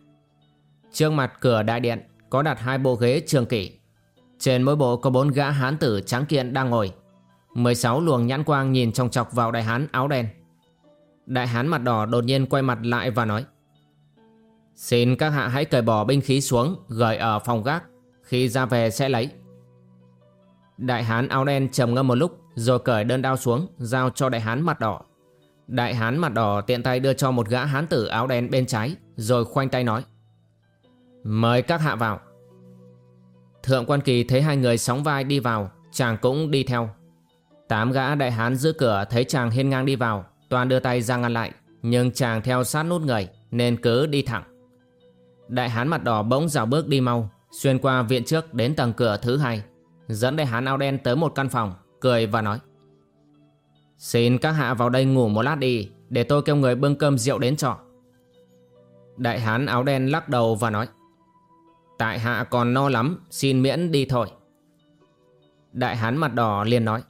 Trước mặt cửa đại điện Có đặt hai bộ ghế trường kỷ. Trên mỗi bộ có bốn gã hán tử trắng kiện đang ngồi. 16 luồng nhãn quang nhìn trong chọc vào đại hán áo đen. Đại hán mặt đỏ đột nhiên quay mặt lại và nói, Xin các hạ hãy cởi bỏ binh khí xuống Gửi ở phòng gác. Khi ra về sẽ lấy. Đại hán áo đen trầm ngâm một lúc, Rồi cởi đơn đao xuống, Giao cho đại hán mặt đỏ. Đại hán mặt đỏ tiện tay đưa cho một gã hán tử áo đen bên trái, Rồi khoanh tay nói, Mời các hạ vào. Thượng quan kỳ thấy hai người sóng vai đi vào, Chàng cũng đi theo. Tám gã đại hán giữ cửa thấy chàng hiên ngang đi vào, Toàn đưa tay ra ngăn lại, Nhưng chàng theo sát nút người Nên cứ đi thẳng. Đại hán mặt đỏ bỗng rào bước đi mau, Xuyên qua viện trước đến tầng cửa thứ hai, Dẫn đại hán áo đen tới một căn phòng, Cười và nói, Xin các hạ vào đây ngủ một lát đi, Để tôi kêu người bưng cơm rượu đến trọ. Đại hán áo đen lắc đầu và nói Tại hạ còn no lắm, Xin miễn đi thôi. Đại hán mặt đỏ liền nói,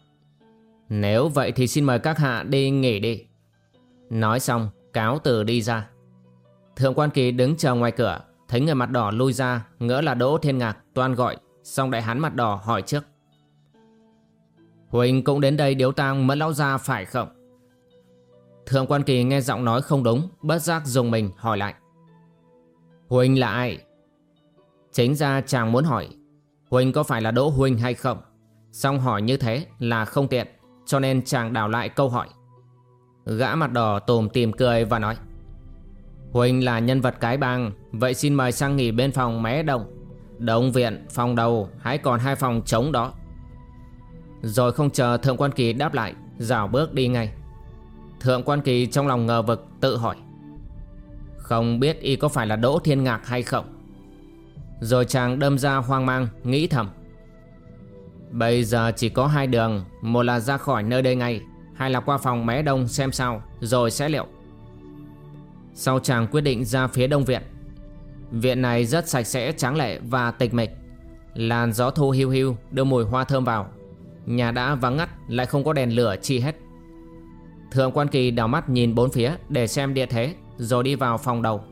Nếu vậy thì xin mời các hạ đi nghỉ đi. Nói xong, cáo từ đi ra. Thượng quan kỳ đứng chờ ngoài cửa, Thấy người mặt đỏ lui ra, Ngỡ là Đỗ Thiên Ngạc, toan gọi, Xong đại hán mặt đỏ hỏi trước, Huỳnh cũng đến đây điếu tang mẫn lão gia phải không? Thượng quan kỳ nghe giọng nói không đúng, Bất giác dùng mình hỏi lại, Huỳnh là ai? Chính ra chàng muốn hỏi huynh có phải là Đỗ huynh hay không? Xong hỏi như thế là không tiện Cho nên chàng đảo lại câu hỏi. Gã mặt đỏ tùm tìm cười và nói huynh là nhân vật cái bang Vậy xin mời sang nghỉ bên phòng mé đông Đông viện, phòng đầu Hãy còn hai phòng trống đó. Rồi không chờ Thượng Quan Kỳ đáp lại Dạo bước đi ngay. Thượng Quan Kỳ trong lòng ngờ vực tự hỏi Không biết y có phải là Đỗ Thiên Ngạc hay không? Rồi chàng đâm ra hoang mang, Nghĩ thầm. Bây giờ chỉ có hai đường, Một là ra khỏi nơi đây ngay, Hai là qua phòng mé đông xem sao, Rồi sẽ liệu. Sau chàng quyết định ra phía đông viện. Viện này rất sạch sẽ, tráng lệ và tịch mịch. Làn gió thu hiu hiu, đưa mùi hoa thơm vào. Nhà đã vắng ngắt, lại không có đèn lửa chi hết. Thượng quan kỳ đào mắt nhìn bốn phía để xem địa thế, Rồi đi vào phòng đầu.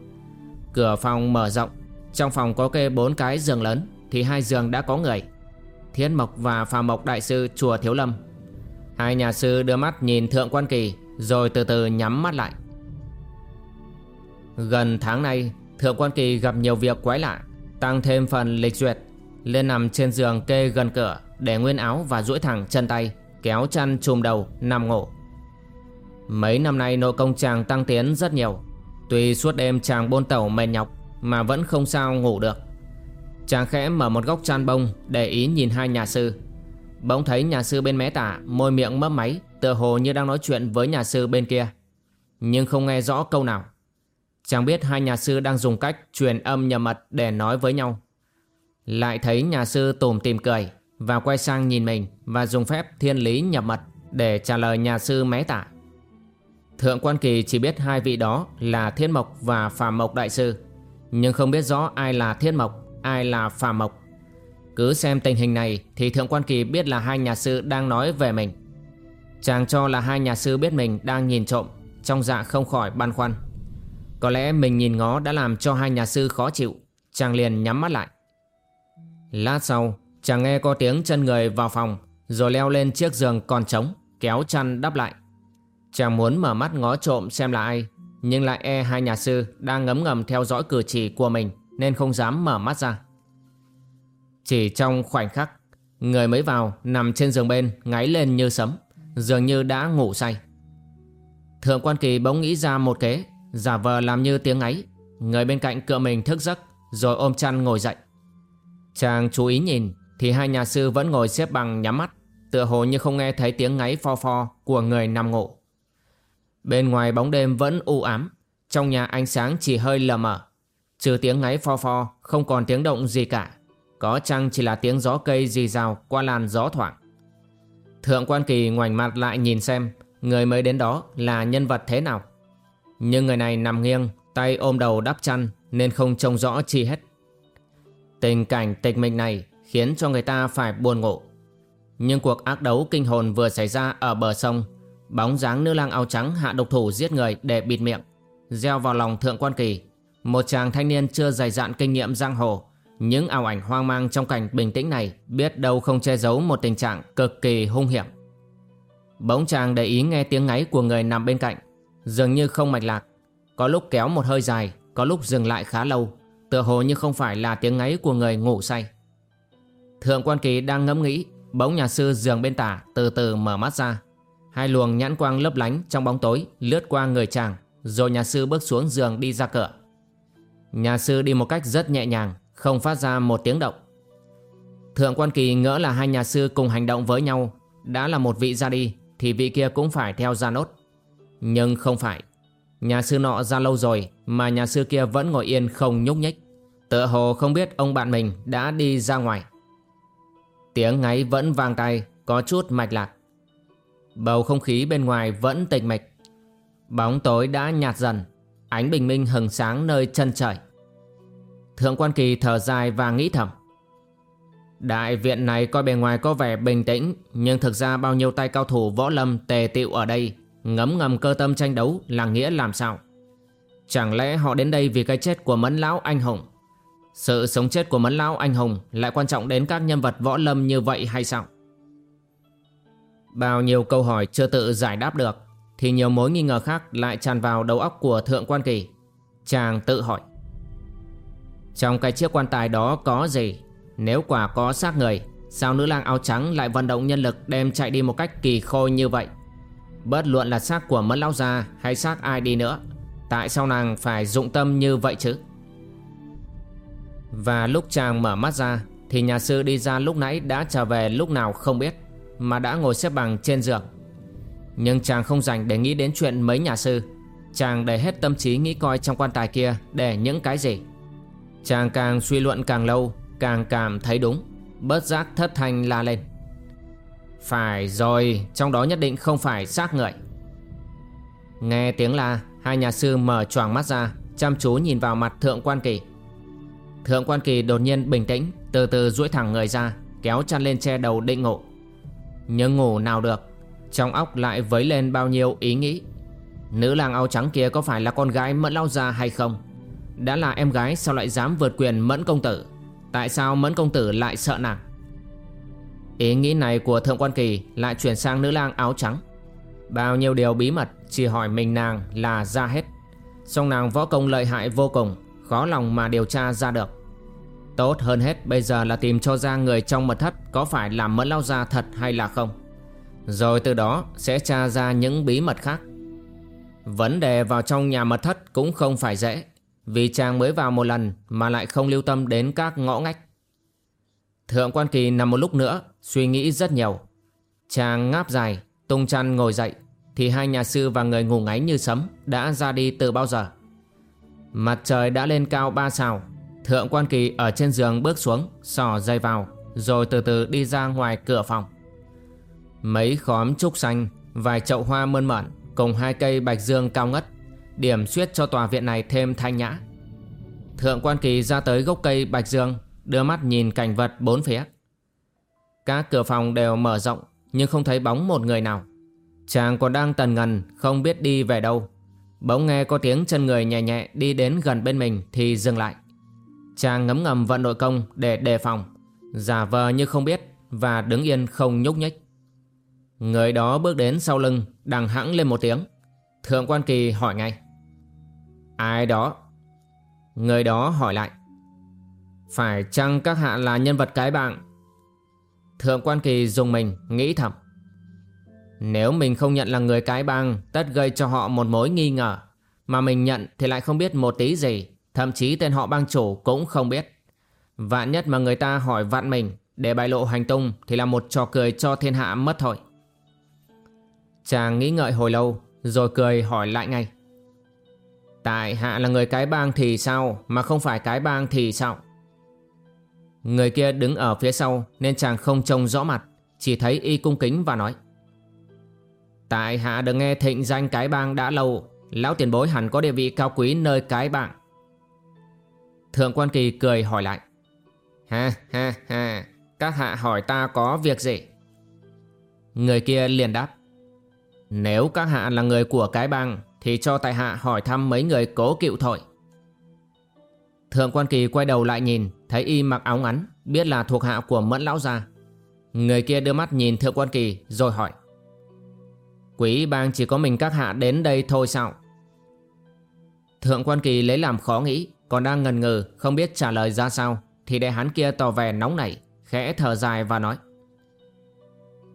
Cửa phòng mở rộng trong phòng có kê bốn cái giường lớn, Thì hai giường đã có người. Thiên Mộc và Phà Mộc Đại Sư Chùa Thiếu Lâm. Hai nhà sư đưa mắt nhìn Thượng Quan Kỳ, Rồi từ từ nhắm mắt lại. Gần tháng nay, Thượng Quan Kỳ gặp nhiều việc quái lạ, Tăng thêm phần lịch duyệt, Lên nằm trên giường kê gần cửa Để nguyên áo và duỗi thẳng chân tay, Kéo chăn trùm đầu, nằm ngủ. Mấy năm nay nội công chàng tăng tiến rất nhiều, Tuy suốt đêm chàng bôn tẩu mệt nhọc mà vẫn không sao ngủ được Chàng khẽ mở một góc chăn bông Để ý nhìn hai nhà sư Bỗng thấy nhà sư bên mé tả Môi miệng mấp máy Tựa hồ như đang nói chuyện với nhà sư bên kia Nhưng không nghe rõ câu nào Chàng biết hai nhà sư đang dùng cách truyền âm nhầm mật để nói với nhau. Lại thấy nhà sư tùm tìm cười và quay sang nhìn mình và dùng phép thiên lý nhập mật để trả lời nhà sư mé tả. Thượng quan kỳ chỉ biết hai vị đó là Thiên Mộc và Phàm Mộc Đại Sư, nhưng không biết rõ ai là Thiên Mộc, ai là Phàm Mộc. Cứ xem tình hình này thì Thượng quan kỳ biết là hai nhà sư đang nói về mình. Chàng cho là hai nhà sư biết mình đang nhìn trộm, trong dạ không khỏi băn khoăn. Có lẽ mình nhìn ngó đã làm cho hai nhà sư khó chịu Chàng liền nhắm mắt lại Lát sau Chàng nghe có tiếng chân người vào phòng Rồi leo lên chiếc giường còn trống Kéo chăn đắp lại Chàng muốn mở mắt ngó trộm xem là ai nhưng lại e hai nhà sư Đang ngấm ngầm theo dõi cử chỉ của mình, Nên không dám mở mắt ra. Chỉ trong khoảnh khắc, Người mới vào nằm trên giường bên Ngáy lên như sấm, Dường như đã ngủ say. Thượng quan kỳ bỗng nghĩ ra một kế, Giả vờ làm như tiếng ngáy. Người bên cạnh cựa mình thức giấc, Rồi ôm chăn ngồi dậy. Chàng chú ý nhìn, Thì hai nhà sư vẫn ngồi xếp bằng nhắm mắt, Tựa hồ như không nghe thấy tiếng ngáy pho pho Của người nằm ngủ. Bên ngoài bóng đêm vẫn u ám. Trong nhà ánh sáng chỉ hơi lờ mờ. Trừ tiếng ngáy pho pho, Không còn tiếng động gì cả. Có chăng chỉ là tiếng gió cây rì rào Qua làn gió thoảng? Thượng quan kỳ ngoảnh mặt lại nhìn xem, Người mới đến đó là nhân vật thế nào? Nhưng người này nằm nghiêng, Tay ôm đầu đắp chăn Nên không trông rõ chi hết. Tình cảnh tịch mịch này Khiến cho người ta phải buồn ngủ. Nhưng cuộc ác đấu kinh hồn vừa xảy ra ở bờ sông Bóng dáng nữ lang áo trắng hạ độc thủ giết người để bịt miệng. Gieo vào lòng thượng quan kỳ, Một chàng thanh niên chưa dày dạn kinh nghiệm giang hồ. Những ảo ảnh hoang mang trong cảnh bình tĩnh này Biết đâu không che giấu một tình trạng cực kỳ hung hiểm. Bỗng chàng để ý nghe tiếng ngáy của người nằm bên cạnh, Dường như không mạch lạc. Có lúc kéo một hơi dài, Có lúc dừng lại khá lâu, Tựa hồ như không phải là tiếng ngáy của người ngủ say. Thượng quan kỳ đang ngẫm nghĩ, Bỗng nhà sư giường bên tả từ từ mở mắt ra. Hai luồng nhãn quang lấp lánh trong bóng tối, lướt qua người chàng, Rồi nhà sư bước xuống giường đi ra cửa. Nhà sư đi một cách rất nhẹ nhàng, Không phát ra một tiếng động. Thượng quan kỳ ngỡ là hai nhà sư cùng hành động với nhau, Đã là một vị ra đi, Thì vị kia cũng phải theo ra nốt. Nhưng không phải, Nhà sư nọ ra lâu rồi Mà nhà sư kia vẫn ngồi yên không nhúc nhích. Tựa hồ không biết ông bạn mình đã đi ra ngoài. Tiếng ngáy vẫn vang tay Có chút mạch lạc. Bầu không khí bên ngoài vẫn tịch mịch. Bóng tối đã nhạt dần, Ánh bình minh hừng sáng nơi chân trời. Thượng quan kỳ thở dài và nghĩ thầm. Đại viện này coi bề ngoài có vẻ bình tĩnh, Nhưng thực ra bao nhiêu tay cao thủ võ lâm, tề tiệu ở đây, Ngấm ngầm cơ tâm tranh đấu là nghĩa làm sao? Chẳng lẽ họ đến đây vì cái chết của mẫn lão anh hùng? Sự sống chết của mẫn lão anh hùng Lại quan trọng đến các nhân vật võ lâm như vậy hay sao? Bao nhiêu câu hỏi chưa tự giải đáp được, Thì nhiều mối nghi ngờ khác lại tràn vào đầu óc của Thượng Quan Kỳ. Chàng tự hỏi, Trong cái chiếc quan tài đó có gì? Nếu quả có xác người, Sao nữ lang áo trắng lại vận động nhân lực đem chạy đi một cách kỳ khôi như vậy? Bất luận là xác của Mẫn Lão Gia hay xác ai đi nữa, Tại sao nàng phải dụng tâm như vậy chứ? Và lúc chàng mở mắt ra, Thì nhà sư đi ra lúc nãy đã trở về lúc nào không biết. Mà đã ngồi xếp bằng trên giường. Nhưng chàng không dành để nghĩ đến chuyện mấy nhà sư. Chàng để hết tâm trí nghĩ coi trong quan tài kia để những cái gì. Chàng càng suy luận càng lâu, Càng cảm thấy đúng. Bớt giác thất thanh la lên. Phải rồi, Trong đó nhất định không phải xác người. Nghe tiếng la, Hai nhà sư mở choàng mắt ra, Chăm chú nhìn vào mặt Thượng Quan Kỳ. Thượng Quan Kỳ đột nhiên bình tĩnh, Từ từ duỗi thẳng người ra, Kéo chăn lên che đầu định ngộ. Nhưng ngủ nào được? Trong óc lại vấy lên bao nhiêu ý nghĩ? Nữ làng áo trắng kia có phải là con gái Mẫn Lao Gia hay không? Đã là em gái sao lại dám vượt quyền Mẫn Công Tử? Tại sao Mẫn Công Tử lại sợ nàng? Ý nghĩ này của Thượng Quan Kỳ Lại chuyển sang nữ lang áo trắng. Bao nhiêu điều bí mật Chỉ hỏi mình nàng là ra hết. Song nàng võ công lợi hại vô cùng, Khó lòng mà điều tra ra được. Tốt hơn hết, bây giờ là tìm cho ra người trong mật thất Có phải là mẫn lao gia thật hay là không. Rồi từ đó sẽ tra ra những bí mật khác. Vấn đề vào trong nhà mật thất cũng không phải dễ, Vì chàng mới vào một lần Mà lại không lưu tâm đến các ngõ ngách. Thượng quan kỳ nằm một lúc nữa, Suy nghĩ rất nhiều. Chàng ngáp dài, Tung chăn ngồi dậy, Thì hai nhà sư và người ngủ ngáy như sấm Đã ra đi từ bao giờ. Mặt trời đã lên cao ba sào Thượng quan kỳ ở trên giường bước xuống Sò dây vào, Rồi từ từ đi ra ngoài cửa phòng. Mấy khóm trúc xanh, Vài chậu hoa mơn mởn, Cùng hai cây bạch dương cao ngất, Điểm suyết cho tòa viện này thêm thanh nhã. Thượng quan kỳ ra tới gốc cây bạch dương, Đưa mắt nhìn cảnh vật bốn phía. Các cửa phòng đều mở rộng, Nhưng không thấy bóng một người nào. Chàng còn đang tần ngần, Không biết đi về đâu. Bỗng nghe có tiếng chân người nhẹ nhẹ Đi đến gần bên mình thì dừng lại. Chàng ngấm ngầm vận nội công để đề phòng. Giả vờ như không biết Và đứng yên không nhúc nhích. Người đó bước đến sau lưng, Đằng hãng lên một tiếng. Thượng quan kỳ hỏi ngay. Ai đó? Người đó hỏi lại. Phải chăng các hạ là nhân vật cái bạn Thượng quan kỳ dùng mình, nghĩ thầm. Nếu mình không nhận là người cái bang Tất gây cho họ một mối nghi ngờ. Mà mình nhận thì lại không biết một tí gì. Thậm chí tên họ bang chủ cũng không biết. Vạn nhất mà người ta hỏi vạn mình Để bại lộ hành tung Thì là một trò cười cho thiên hạ mất thôi. Chàng nghĩ ngợi hồi lâu Rồi cười hỏi lại ngay. Tại hạ là người cái bang thì sao Mà không phải cái bang thì sao? Người kia đứng ở phía sau Nên chàng không trông rõ mặt, Chỉ thấy y cung kính và nói. Tại hạ được nghe thịnh danh cái bang đã lâu, Lão tiền bối hẳn có địa vị cao quý nơi cái bang. Thượng quan kỳ cười hỏi lại. Ha ha ha, Các hạ hỏi ta có việc gì? Người kia liền đáp. Nếu các hạ là người của cái bang, Thì cho tại hạ hỏi thăm mấy người cố cựu thổi Thượng quan kỳ quay đầu lại nhìn, Thấy y mặc áo ngắn, Biết là thuộc hạ của mẫn lão gia. Người kia đưa mắt nhìn thượng quan kỳ, Rồi hỏi. Quý bang chỉ có mình các hạ đến đây thôi sao? Thượng quan kỳ lấy làm khó nghĩ. Còn đang ngần ngừ, không biết trả lời ra sao, Thì đại hán kia tỏ vẻ nóng nảy, Khẽ thở dài và nói.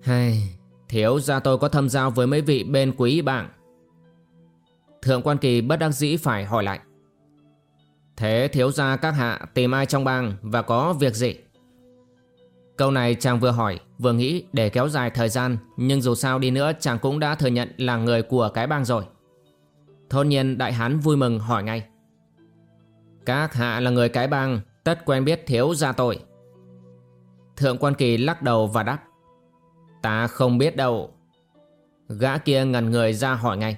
Hay Thiếu ra tôi có thâm giao với mấy vị bên quý bạn. Thượng quan kỳ bất đắc dĩ phải hỏi lại. Thế thiếu ra các hạ tìm ai trong bang và có việc gì? Câu này chàng vừa hỏi, vừa nghĩ để kéo dài thời gian, Nhưng dù sao đi nữa chàng cũng đã thừa nhận là người của cái bang rồi. Thôn nhiên đại hán vui mừng hỏi ngay. Các hạ là người cái bang, Tất quen biết thiếu gia tội. Thượng quan kỳ lắc đầu và đáp, Ta không biết đâu. Gã kia ngần người ra hỏi ngay,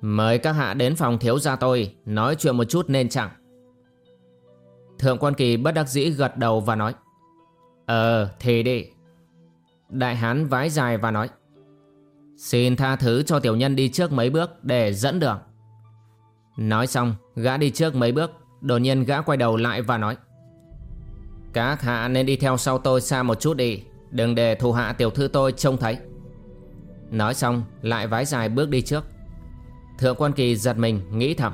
Mời các hạ đến phòng thiếu gia tôi, Nói chuyện một chút nên chẳng? Thượng quan kỳ bất đắc dĩ gật đầu và nói Ờ thì đi. Đại hán vái dài và nói, Xin tha thứ cho tiểu nhân đi trước mấy bước để dẫn đường. Nói xong, gã đi trước mấy bước, Đột nhiên gã quay đầu lại và nói, Các hạ nên đi theo sau tôi xa một chút đi, Đừng để thù hạ tiểu thư tôi trông thấy. Nói xong, lại vái dài bước đi trước. Thượng quan kỳ giật mình, nghĩ thầm,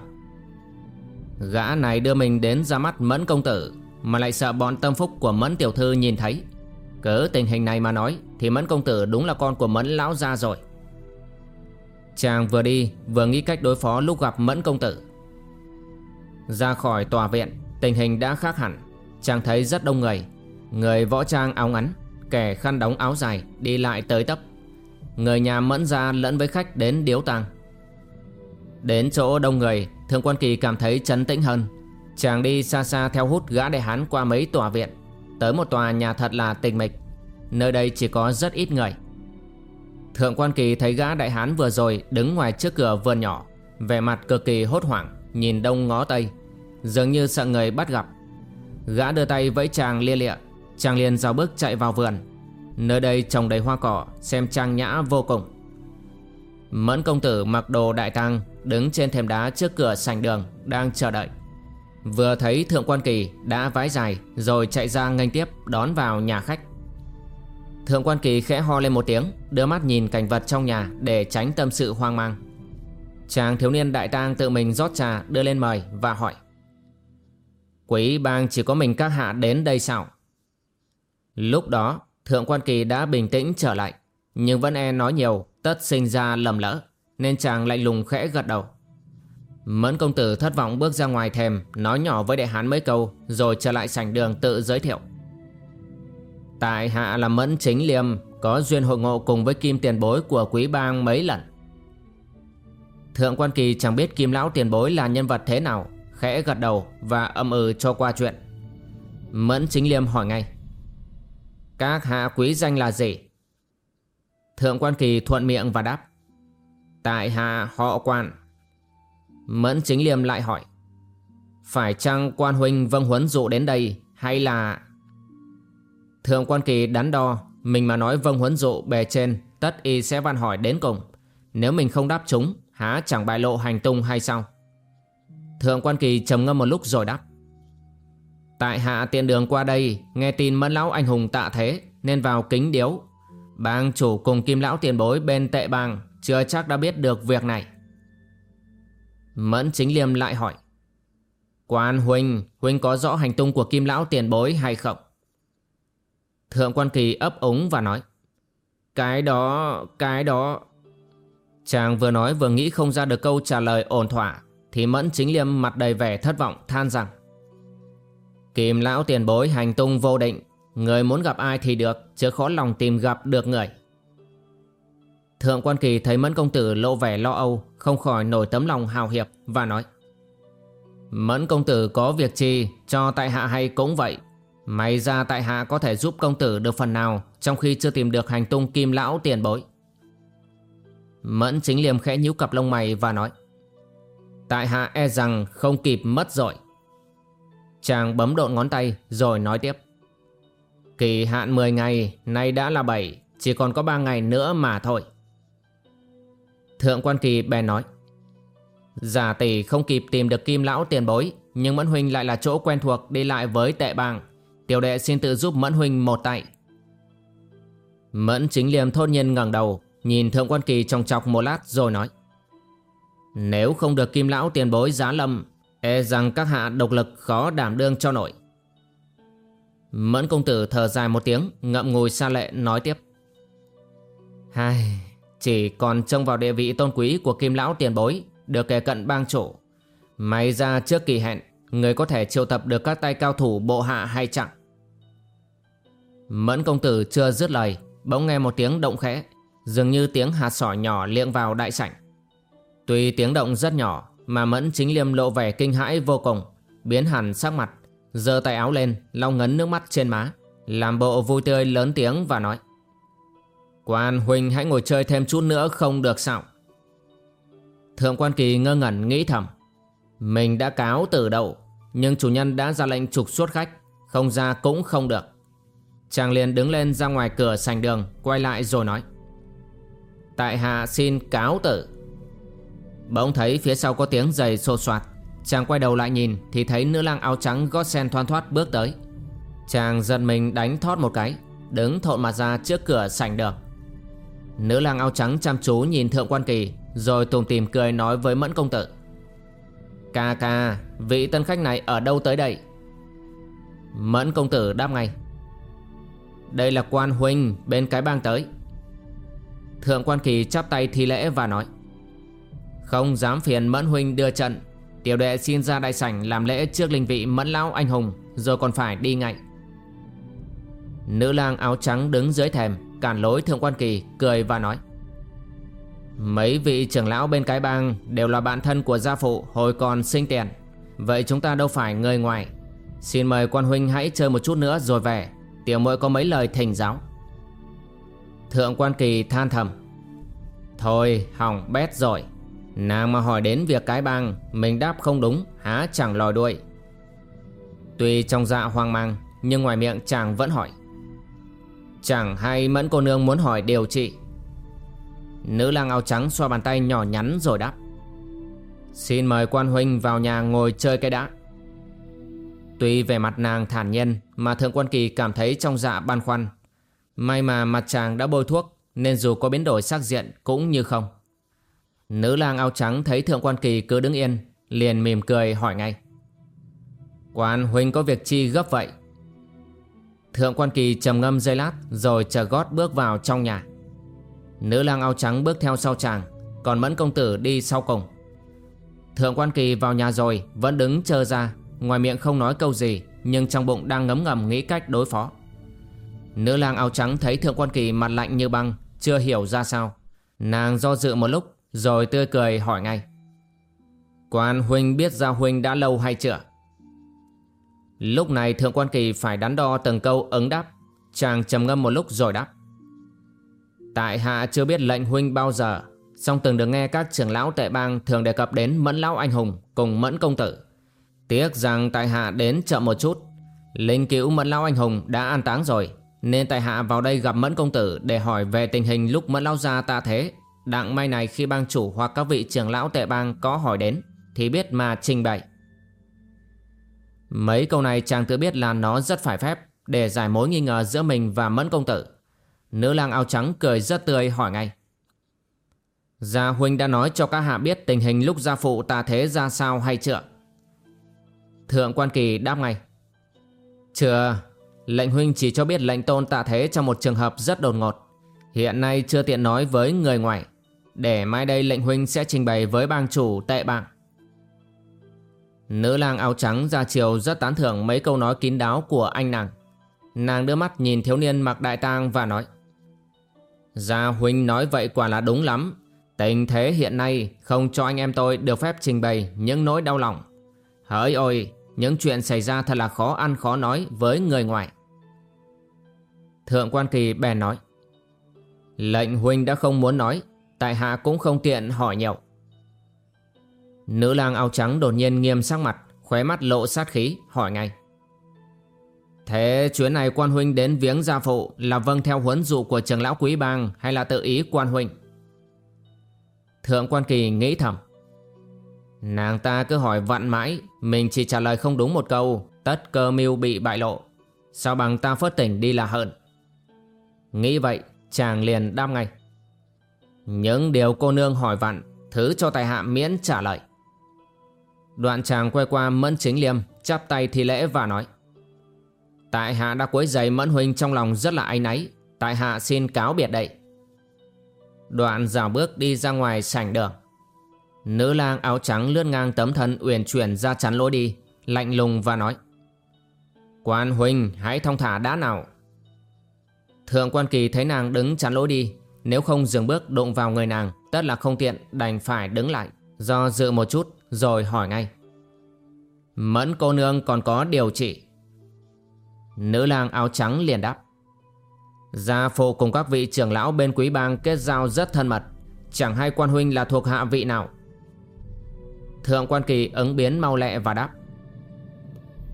Gã này đưa mình đến ra mắt mẫn công tử, Mà lại sợ bọn tâm phúc của mẫn tiểu thư nhìn thấy. Cớ tình hình này mà nói, Thì mẫn công tử đúng là con của mẫn lão gia rồi. Chàng vừa đi, vừa nghĩ cách đối phó lúc gặp mẫn công tử. Ra khỏi tòa viện, Tình hình đã khác hẳn. Chàng thấy rất đông người. Người võ trang áo ngắn, Kẻ khăn đóng áo dài Đi lại tới tấp. Người nhà mẫn ra lẫn với khách đến điếu tang. Đến chỗ đông người, Thượng quan kỳ cảm thấy trấn tĩnh hơn. Chàng đi xa xa theo hút gã đại hán qua mấy tòa viện. Tới một tòa nhà thật là tịch mịch. Nơi đây chỉ có rất ít người. Thượng quan kỳ thấy gã đại hán vừa rồi Đứng ngoài trước cửa vườn nhỏ, Vẻ mặt cực kỳ hốt hoảng, Nhìn đông ngó tây, Dường như sợ người bắt gặp. Gã đưa tay vẫy chàng lia lịa, Chàng liền rào bước chạy vào vườn. Nơi đây trồng đầy hoa cỏ, Xem trang nhã vô cùng. Mẫn công tử mặc đồ đại tăng Đứng trên thềm đá trước cửa sành đường Đang chờ đợi. Vừa thấy thượng quan kỳ đã vái dài Rồi chạy ra nghênh tiếp đón vào nhà khách. Thượng quan kỳ khẽ ho lên một tiếng, Đưa mắt nhìn cảnh vật trong nhà Để tránh tâm sự hoang mang. Chàng thiếu niên đại tang tự mình rót trà, Đưa lên mời và hỏi. Quý bang chỉ có mình các hạ đến đây sao? Lúc đó, Thượng quan kỳ đã bình tĩnh trở lại, Nhưng vẫn e nói nhiều, Tất sinh ra lầm lỡ, Nên chàng lạnh lùng khẽ gật đầu. Mẫn công tử thất vọng bước ra ngoài thềm, Nói nhỏ với đệ hán mấy câu, Rồi trở lại sảnh đường tự giới thiệu. Tại hạ là Mẫn Chính Liêm, Có duyên hội ngộ cùng với kim tiền bối của quý bang mấy lần? Thượng quan kỳ chẳng biết kim lão tiền bối là nhân vật thế nào, Khẽ gật đầu và âm ừ cho qua chuyện. Mẫn Chính Liêm hỏi ngay. Các hạ quý danh là gì? Thượng quan kỳ thuận miệng và đáp. Tại hạ họ quan. Mẫn chính liêm lại hỏi. Phải chăng quan huynh vâng huấn dụ đến đây Hay là Thượng quan kỳ đắn đo, Mình mà nói vâng huấn dụ bề trên, Tất y sẽ van hỏi đến cùng. Nếu mình không đáp chúng, Há chẳng bại lộ hành tung hay sao? Thượng quan kỳ trầm ngâm một lúc rồi đáp. Tại hạ tiện đường qua đây, Nghe tin mẫn lão anh hùng tạ thế, Nên vào kính điếu. Bang chủ cùng kim lão tiền bối bên tệ bang Chưa chắc đã biết được việc này. Mẫn chính liêm lại hỏi. Quan huynh Huynh có rõ hành tung của kim lão tiền bối hay không? Thượng quan kỳ ấp ống và nói, Cái đó Cái đó. Chàng vừa nói vừa nghĩ không ra được câu trả lời ổn thỏa, Thì mẫn chính liêm mặt đầy vẻ thất vọng, than rằng, Kim lão tiền bối hành tung vô định, Người muốn gặp ai thì được Chứ khó lòng tìm gặp được người. Thượng quan kỳ thấy Mẫn công tử lộ vẻ lo âu, Không khỏi nổi tấm lòng hào hiệp Và nói, Mẫn công tử có việc chi, Cho tại hạ hay cũng vậy May ra tại hạ có thể giúp công tử được phần nào Trong khi chưa tìm được hành tung kim lão tiền bối Mẫn chính liềm khẽ nhíu cặp lông mày và nói Tại hạ e rằng không kịp mất rồi Chàng bấm độn ngón tay rồi nói tiếp Kỳ hạn 10 ngày, nay đã là 7, chỉ còn có 3 ngày nữa mà thôi. Thượng quan kỳ bèn nói. Giả tỷ không kịp tìm được kim lão tiền bối, nhưng Mẫn Huynh lại là chỗ quen thuộc đi lại với tệ bang. Tiểu đệ xin tự giúp Mẫn Huynh một tay. Mẫn chính liềm thốt nhiên ngẩng đầu, nhìn thượng quan kỳ trong chọc một lát rồi nói. Nếu không được kim lão tiền bối giá lâm, e rằng các hạ độc lực khó đảm đương cho nổi. Mẫn công tử thở dài một tiếng Ngậm ngùi xa lệ nói tiếp Hai, Chỉ còn trông vào địa vị tôn quý của kim lão tiền bối Được kề cận bang chủ May ra trước kỳ hẹn Người có thể triệu tập được các tay cao thủ bộ hạ hay chẳng Mẫn công tử chưa dứt lời, Bỗng nghe một tiếng động khẽ, Dường như tiếng hạt sỏi nhỏ liệng vào đại sảnh. Tuy tiếng động rất nhỏ, Mà Mẫn chính liêm lộ vẻ kinh hãi vô cùng, Biến hẳn sắc mặt, giơ tay áo lên long ngấn nước mắt trên má, làm bộ vui tươi lớn tiếng và nói, quan huynh hãy ngồi chơi thêm chút nữa không được sao? Thượng quan kỳ ngơ ngẩn nghĩ thầm, mình đã cáo từ đầu, nhưng chủ nhân đã ra lệnh trục xuất khách, không ra cũng không được. Chàng liền đứng lên ra ngoài cửa sành đường, Quay lại rồi nói. Tại hạ xin cáo tử. Bỗng thấy phía sau có tiếng giày xô soạt Chàng quay đầu lại nhìn, Thì thấy nữ lang áo trắng gót sen thoăn thoát bước tới. Chàng giật mình đánh thót một cái, Đứng thộn mặt ra trước cửa sảnh đường. Nữ lang áo trắng chăm chú nhìn thượng quan kỳ, Rồi tùm tìm cười nói với mẫn công tử. Ca ca, Vị tân khách này ở đâu tới đây? Mẫn công tử đáp ngay. Đây là quan huynh bên cái bang tới. Thượng quan kỳ chắp tay thi lễ và nói, Không dám phiền mẫn huynh đưa trận. Tiểu đệ xin ra đại sảnh làm lễ trước linh vị mẫn lão anh hùng, Rồi còn phải đi ngay. Nữ lang áo trắng đứng dưới thềm, Cản lối thượng quan kỳ, cười và nói, Mấy vị trưởng lão bên cái bang Đều là bạn thân của gia phụ hồi còn sinh tiền. Vậy chúng ta đâu phải người ngoài. Xin mời quan huynh hãy chơi một chút nữa rồi về. Tiểu muội có mấy lời thỉnh giáo? Thượng quan kỳ than thầm. Thôi, hỏng bét rồi. Nàng mà hỏi đến việc cái bang, Mình đáp không đúng, há chẳng lòi đuôi. Tuy trong dạ hoang mang, Nhưng ngoài miệng chàng vẫn hỏi. Chẳng hay mẫn cô nương muốn hỏi điều trị? Nữ lang áo trắng xoa bàn tay nhỏ nhắn rồi đáp. Xin mời quan huynh vào nhà ngồi chơi cái đã. Tuy về mặt nàng thản nhiên, Mà thượng quan kỳ cảm thấy trong dạ băn khoăn. May mà mặt chàng đã bôi thuốc, Nên dù có biến đổi sắc diện cũng như không. Nữ lang áo trắng thấy thượng quan kỳ cứ đứng yên, Liền mỉm cười hỏi ngay. Quan huynh có việc chi gấp vậy? Thượng quan kỳ trầm ngâm giây lát, Rồi chờ gót bước vào trong nhà. Nữ lang áo trắng bước theo sau chàng, Còn mẫn công tử đi sau cùng. Thượng quan kỳ vào nhà rồi, Vẫn đứng chờ ra Ngoài miệng không nói câu gì, Nhưng trong bụng đang ngấm ngầm nghĩ cách đối phó. Nữ lang áo trắng thấy thượng quan kỳ mặt lạnh như băng, Chưa hiểu ra sao. Nàng do dự một lúc, Rồi tươi cười hỏi ngay. Quan huynh biết gia huynh đã lâu hay chưa? Lúc này thượng quan kỳ phải đắn đo từng câu ứng đáp. Chàng trầm ngâm một lúc rồi đáp. Tại hạ chưa biết lệnh huynh bao giờ, song từng được nghe các trưởng lão tệ bang thường đề cập đến mẫn lão anh hùng cùng mẫn công tử. Tiếc rằng tại hạ đến chậm một chút. Linh cứu mẫn lao anh hùng đã an táng rồi, Nên tại hạ vào đây gặp mẫn công tử để hỏi về tình hình lúc mẫn lao gia tạ thế. Đặng may này khi bang chủ hoặc các vị trưởng lão tệ bang có hỏi đến, Thì biết mà trình bày. Mấy câu này chàng tự biết là nó rất phải phép Để giải mối nghi ngờ giữa mình và mẫn công tử. Nữ lang áo trắng cười rất tươi hỏi ngay. Gia huynh đã nói cho các hạ biết tình hình lúc gia phụ tạ thế ra sao hay chưa? Thượng quan kỳ đáp ngay. Chưa, Lệnh huynh chỉ cho biết lệnh tôn tạ thế trong một trường hợp rất đột ngột. Hiện nay chưa tiện nói với người ngoài. Để mai đây lệnh huynh sẽ trình bày với bang chủ tệ bạn Nữ lang áo trắng ra chiều rất tán thưởng mấy câu nói kín đáo của anh nàng. Nàng đưa mắt nhìn thiếu niên mặc đại tang và nói, Gia huynh nói vậy quả là đúng lắm. Tình thế hiện nay không cho anh em tôi được phép trình bày những nỗi đau lòng. Hỡi ôi, những chuyện xảy ra thật là khó ăn khó nói với người ngoài. Thượng quan kỳ bèn nói Lệnh huynh đã không muốn nói Tại hạ cũng không tiện hỏi nhiều. Nữ lang áo trắng đột nhiên nghiêm sắc mặt Khóe mắt lộ sát khí hỏi ngay Thế chuyến này quan huynh đến viếng gia phụ Là vâng theo huấn dụ của trường lão quý bang Hay là tự ý quan huynh? Thượng quan kỳ nghĩ thầm Nàng ta cứ hỏi vặn mãi, Mình chỉ trả lời không đúng một câu, Tất cơ mưu bị bại lộ. Sao bằng ta phớt tỉnh đi là hận? Nghĩ vậy, chàng liền đáp ngay. Những điều cô nương hỏi vặn, Thứ cho tài hạ miễn trả lời. Đoạn chàng quay qua Mẫn Chính Liêm, Chắp tay thi lễ và nói. Tại hạ đã quấy giày Mẫn Huynh trong lòng rất là áy náy, Tại hạ xin cáo biệt đây Đoạn dào bước đi ra ngoài sảnh đường. Nữ lang áo trắng lướt ngang tấm thân uyển chuyển ra chắn lối đi, Lạnh lùng và nói, Quan huynh hãy thong thả đã nào. Thượng quan kỳ thấy nàng đứng chắn lối đi, Nếu không dừng bước đụng vào người nàng, Tất là không tiện đành phải đứng lại, Do dự một chút rồi hỏi ngay, Mẫn cô nương còn có điều trị? Nữ lang áo trắng liền đáp, Gia phụ cùng các vị trưởng lão bên quý bang kết giao rất thân mật, Chẳng hay quan huynh là thuộc hạ vị nào Thượng quan kỳ ứng biến mau lẹ và đáp.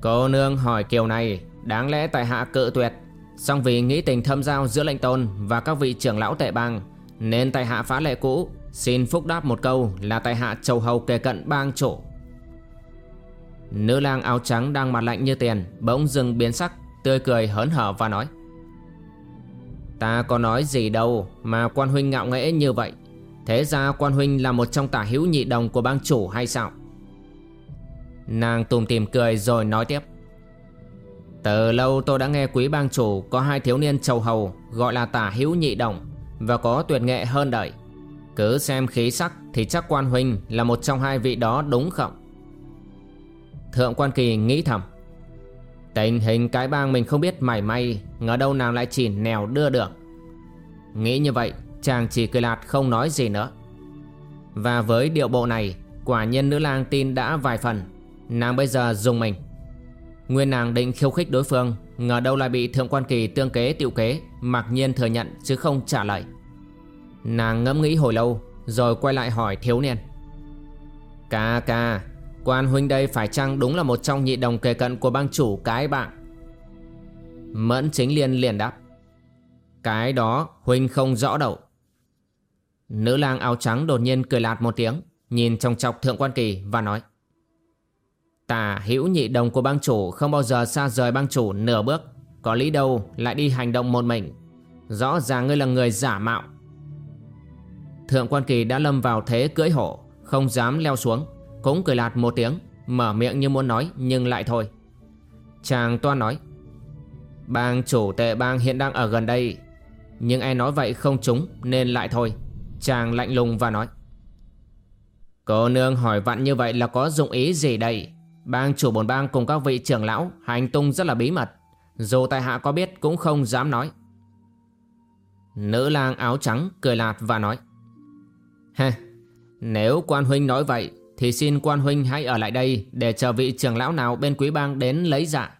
Cô nương hỏi kiểu này, Đáng lẽ tại hạ cự tuyệt. Song vì nghĩ tình thâm giao giữa lệnh tôn và các vị trưởng lão tệ bang, Nên tại hạ phá lệ cũ. Xin phúc đáp một câu là tại hạ châu hầu kề cận bang chủ Nữ lang áo trắng đang mặt lạnh như tiền, Bỗng dừng biến sắc, Tươi cười hớn hở và nói. Ta có nói gì đâu Mà quan huynh ngạo nghễ như vậy. Thế ra quan huynh là một trong tả hữu nhị đồng của bang chủ hay sao? Nàng tùm tìm cười rồi nói tiếp. Từ lâu tôi đã nghe quý bang chủ Có hai thiếu niên trầu hầu Gọi là tả hữu nhị đồng Và có tuyệt nghệ hơn đời. Cứ xem khí sắc Thì chắc quan huynh là một trong hai vị đó đúng không? Thượng quan kỳ nghĩ thầm. Tình hình cái bang mình không biết mảy may, Ngờ đâu nàng lại chỉ nèo đưa được. Nghĩ như vậy Chàng chỉ cười lạt không nói gì nữa. Và với điệu bộ này, Quả nhân nữ lang tin đã vài phần. Nàng bây giờ dùng mình. Nguyên nàng định khiêu khích đối phương, Ngờ đâu lại bị thượng quan kỳ tương kế tiệu kế, Mặc nhiên thừa nhận chứ không trả lời. Nàng ngẫm nghĩ hồi lâu, Rồi quay lại hỏi thiếu niên. Ca ca, Quan huynh đây phải chăng đúng là một trong nhị đồng kề cận của bang chủ cái bạn? Mẫn chính liên liền đáp. Cái đó huynh không rõ đâu. Nữ lang áo trắng đột nhiên cười lạt một tiếng, Nhìn trong chọc thượng quan kỳ và nói Tả hữu nhị đồng của bang chủ không bao giờ xa rời bang chủ nửa bước, Có lý đâu lại đi hành động một mình. Rõ ràng ngươi là người giả mạo. Thượng quan kỳ đã lâm vào thế cưỡi hổ, Không dám leo xuống, Cũng cười lạt một tiếng, Mở miệng như muốn nói, nhưng lại thôi. Chàng toan nói, Bang chủ tệ bang hiện đang ở gần đây, Nhưng ai nói vậy không trúng Nên lại thôi. Chàng lạnh lùng và nói, Cô nương hỏi vặn như vậy là có dụng ý gì đây? Bang chủ bồn bang cùng các vị trưởng lão Hành tung rất là bí mật. Dù tại hạ có biết cũng không dám nói. Nữ lang áo trắng cười lạt và nói Ha Nếu quan huynh nói vậy Thì xin quan huynh hãy ở lại đây Để chờ vị trưởng lão nào bên quý bang đến lấy dạ.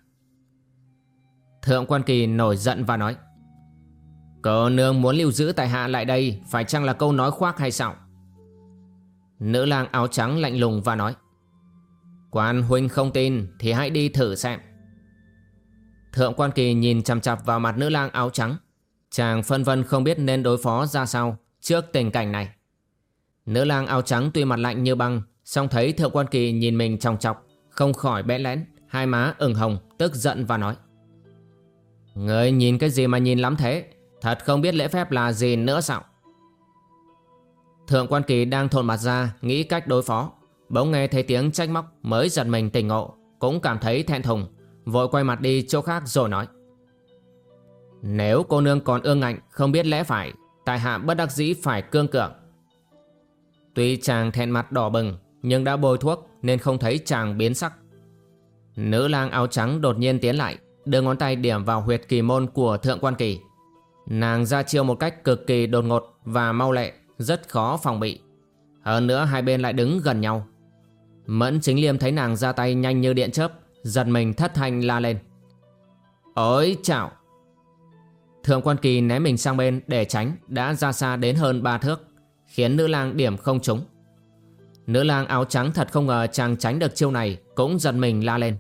Thượng quan kỳ nổi giận và nói Cờ nương muốn lưu giữ tại hạ lại đây, Phải chăng là câu nói khoác hay sao? Nữ lang áo trắng lạnh lùng và nói, Quan huynh không tin Thì hãy đi thử xem. Thượng quan kỳ nhìn chằm chặp vào mặt nữ lang áo trắng. Chàng phân vân không biết nên đối phó ra sao Trước tình cảnh này. Nữ lang áo trắng tuy mặt lạnh như băng, song thấy thượng quan kỳ nhìn mình trong chọc, Không khỏi bẽ lẽn Hai má ửng hồng, tức giận và nói Người nhìn cái gì mà nhìn lắm thế? Thật không biết lễ phép là gì nữa sao? Thượng quan kỳ đang thồn mặt ra, Nghĩ cách đối phó. Bỗng nghe thấy tiếng trách móc, Mới giật mình tỉnh ngộ, Cũng cảm thấy thẹn thùng, Vội quay mặt đi chỗ khác rồi nói. Nếu cô nương còn ương ngạnh, Không biết lẽ phải Tài hạ bất đắc dĩ phải cương cường. Tuy chàng thẹn mặt đỏ bừng, Nhưng đã bôi thuốc Nên không thấy chàng biến sắc. Nữ lang áo trắng đột nhiên tiến lại, Đưa ngón tay điểm vào huyệt kỳ môn của thượng quan kỳ. Nàng ra chiêu một cách cực kỳ đột ngột và mau lẹ, rất khó phòng bị. Hơn nữa hai bên lại đứng gần nhau. Mẫn chính liêm thấy nàng ra tay nhanh như điện chớp, giật mình thất thanh la lên. Ôi chào! Thượng quan kỳ né mình sang bên để tránh đã ra xa đến hơn ba thước, khiến nữ lang điểm không trúng. Nữ lang áo trắng thật không ngờ chàng tránh được chiêu này cũng giật mình la lên.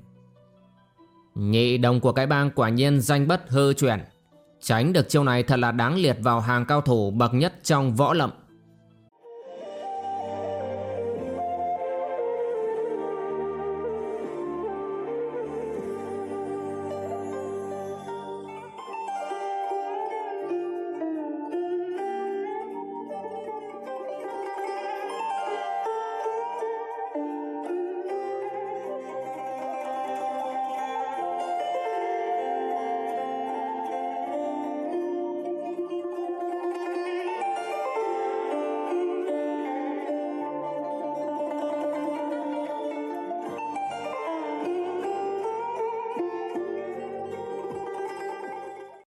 Nhị đồng của cái bang quả nhiên danh bất hư chuyển. Tránh được chiêu này thật là đáng liệt vào hàng cao thủ bậc nhất trong võ lâm.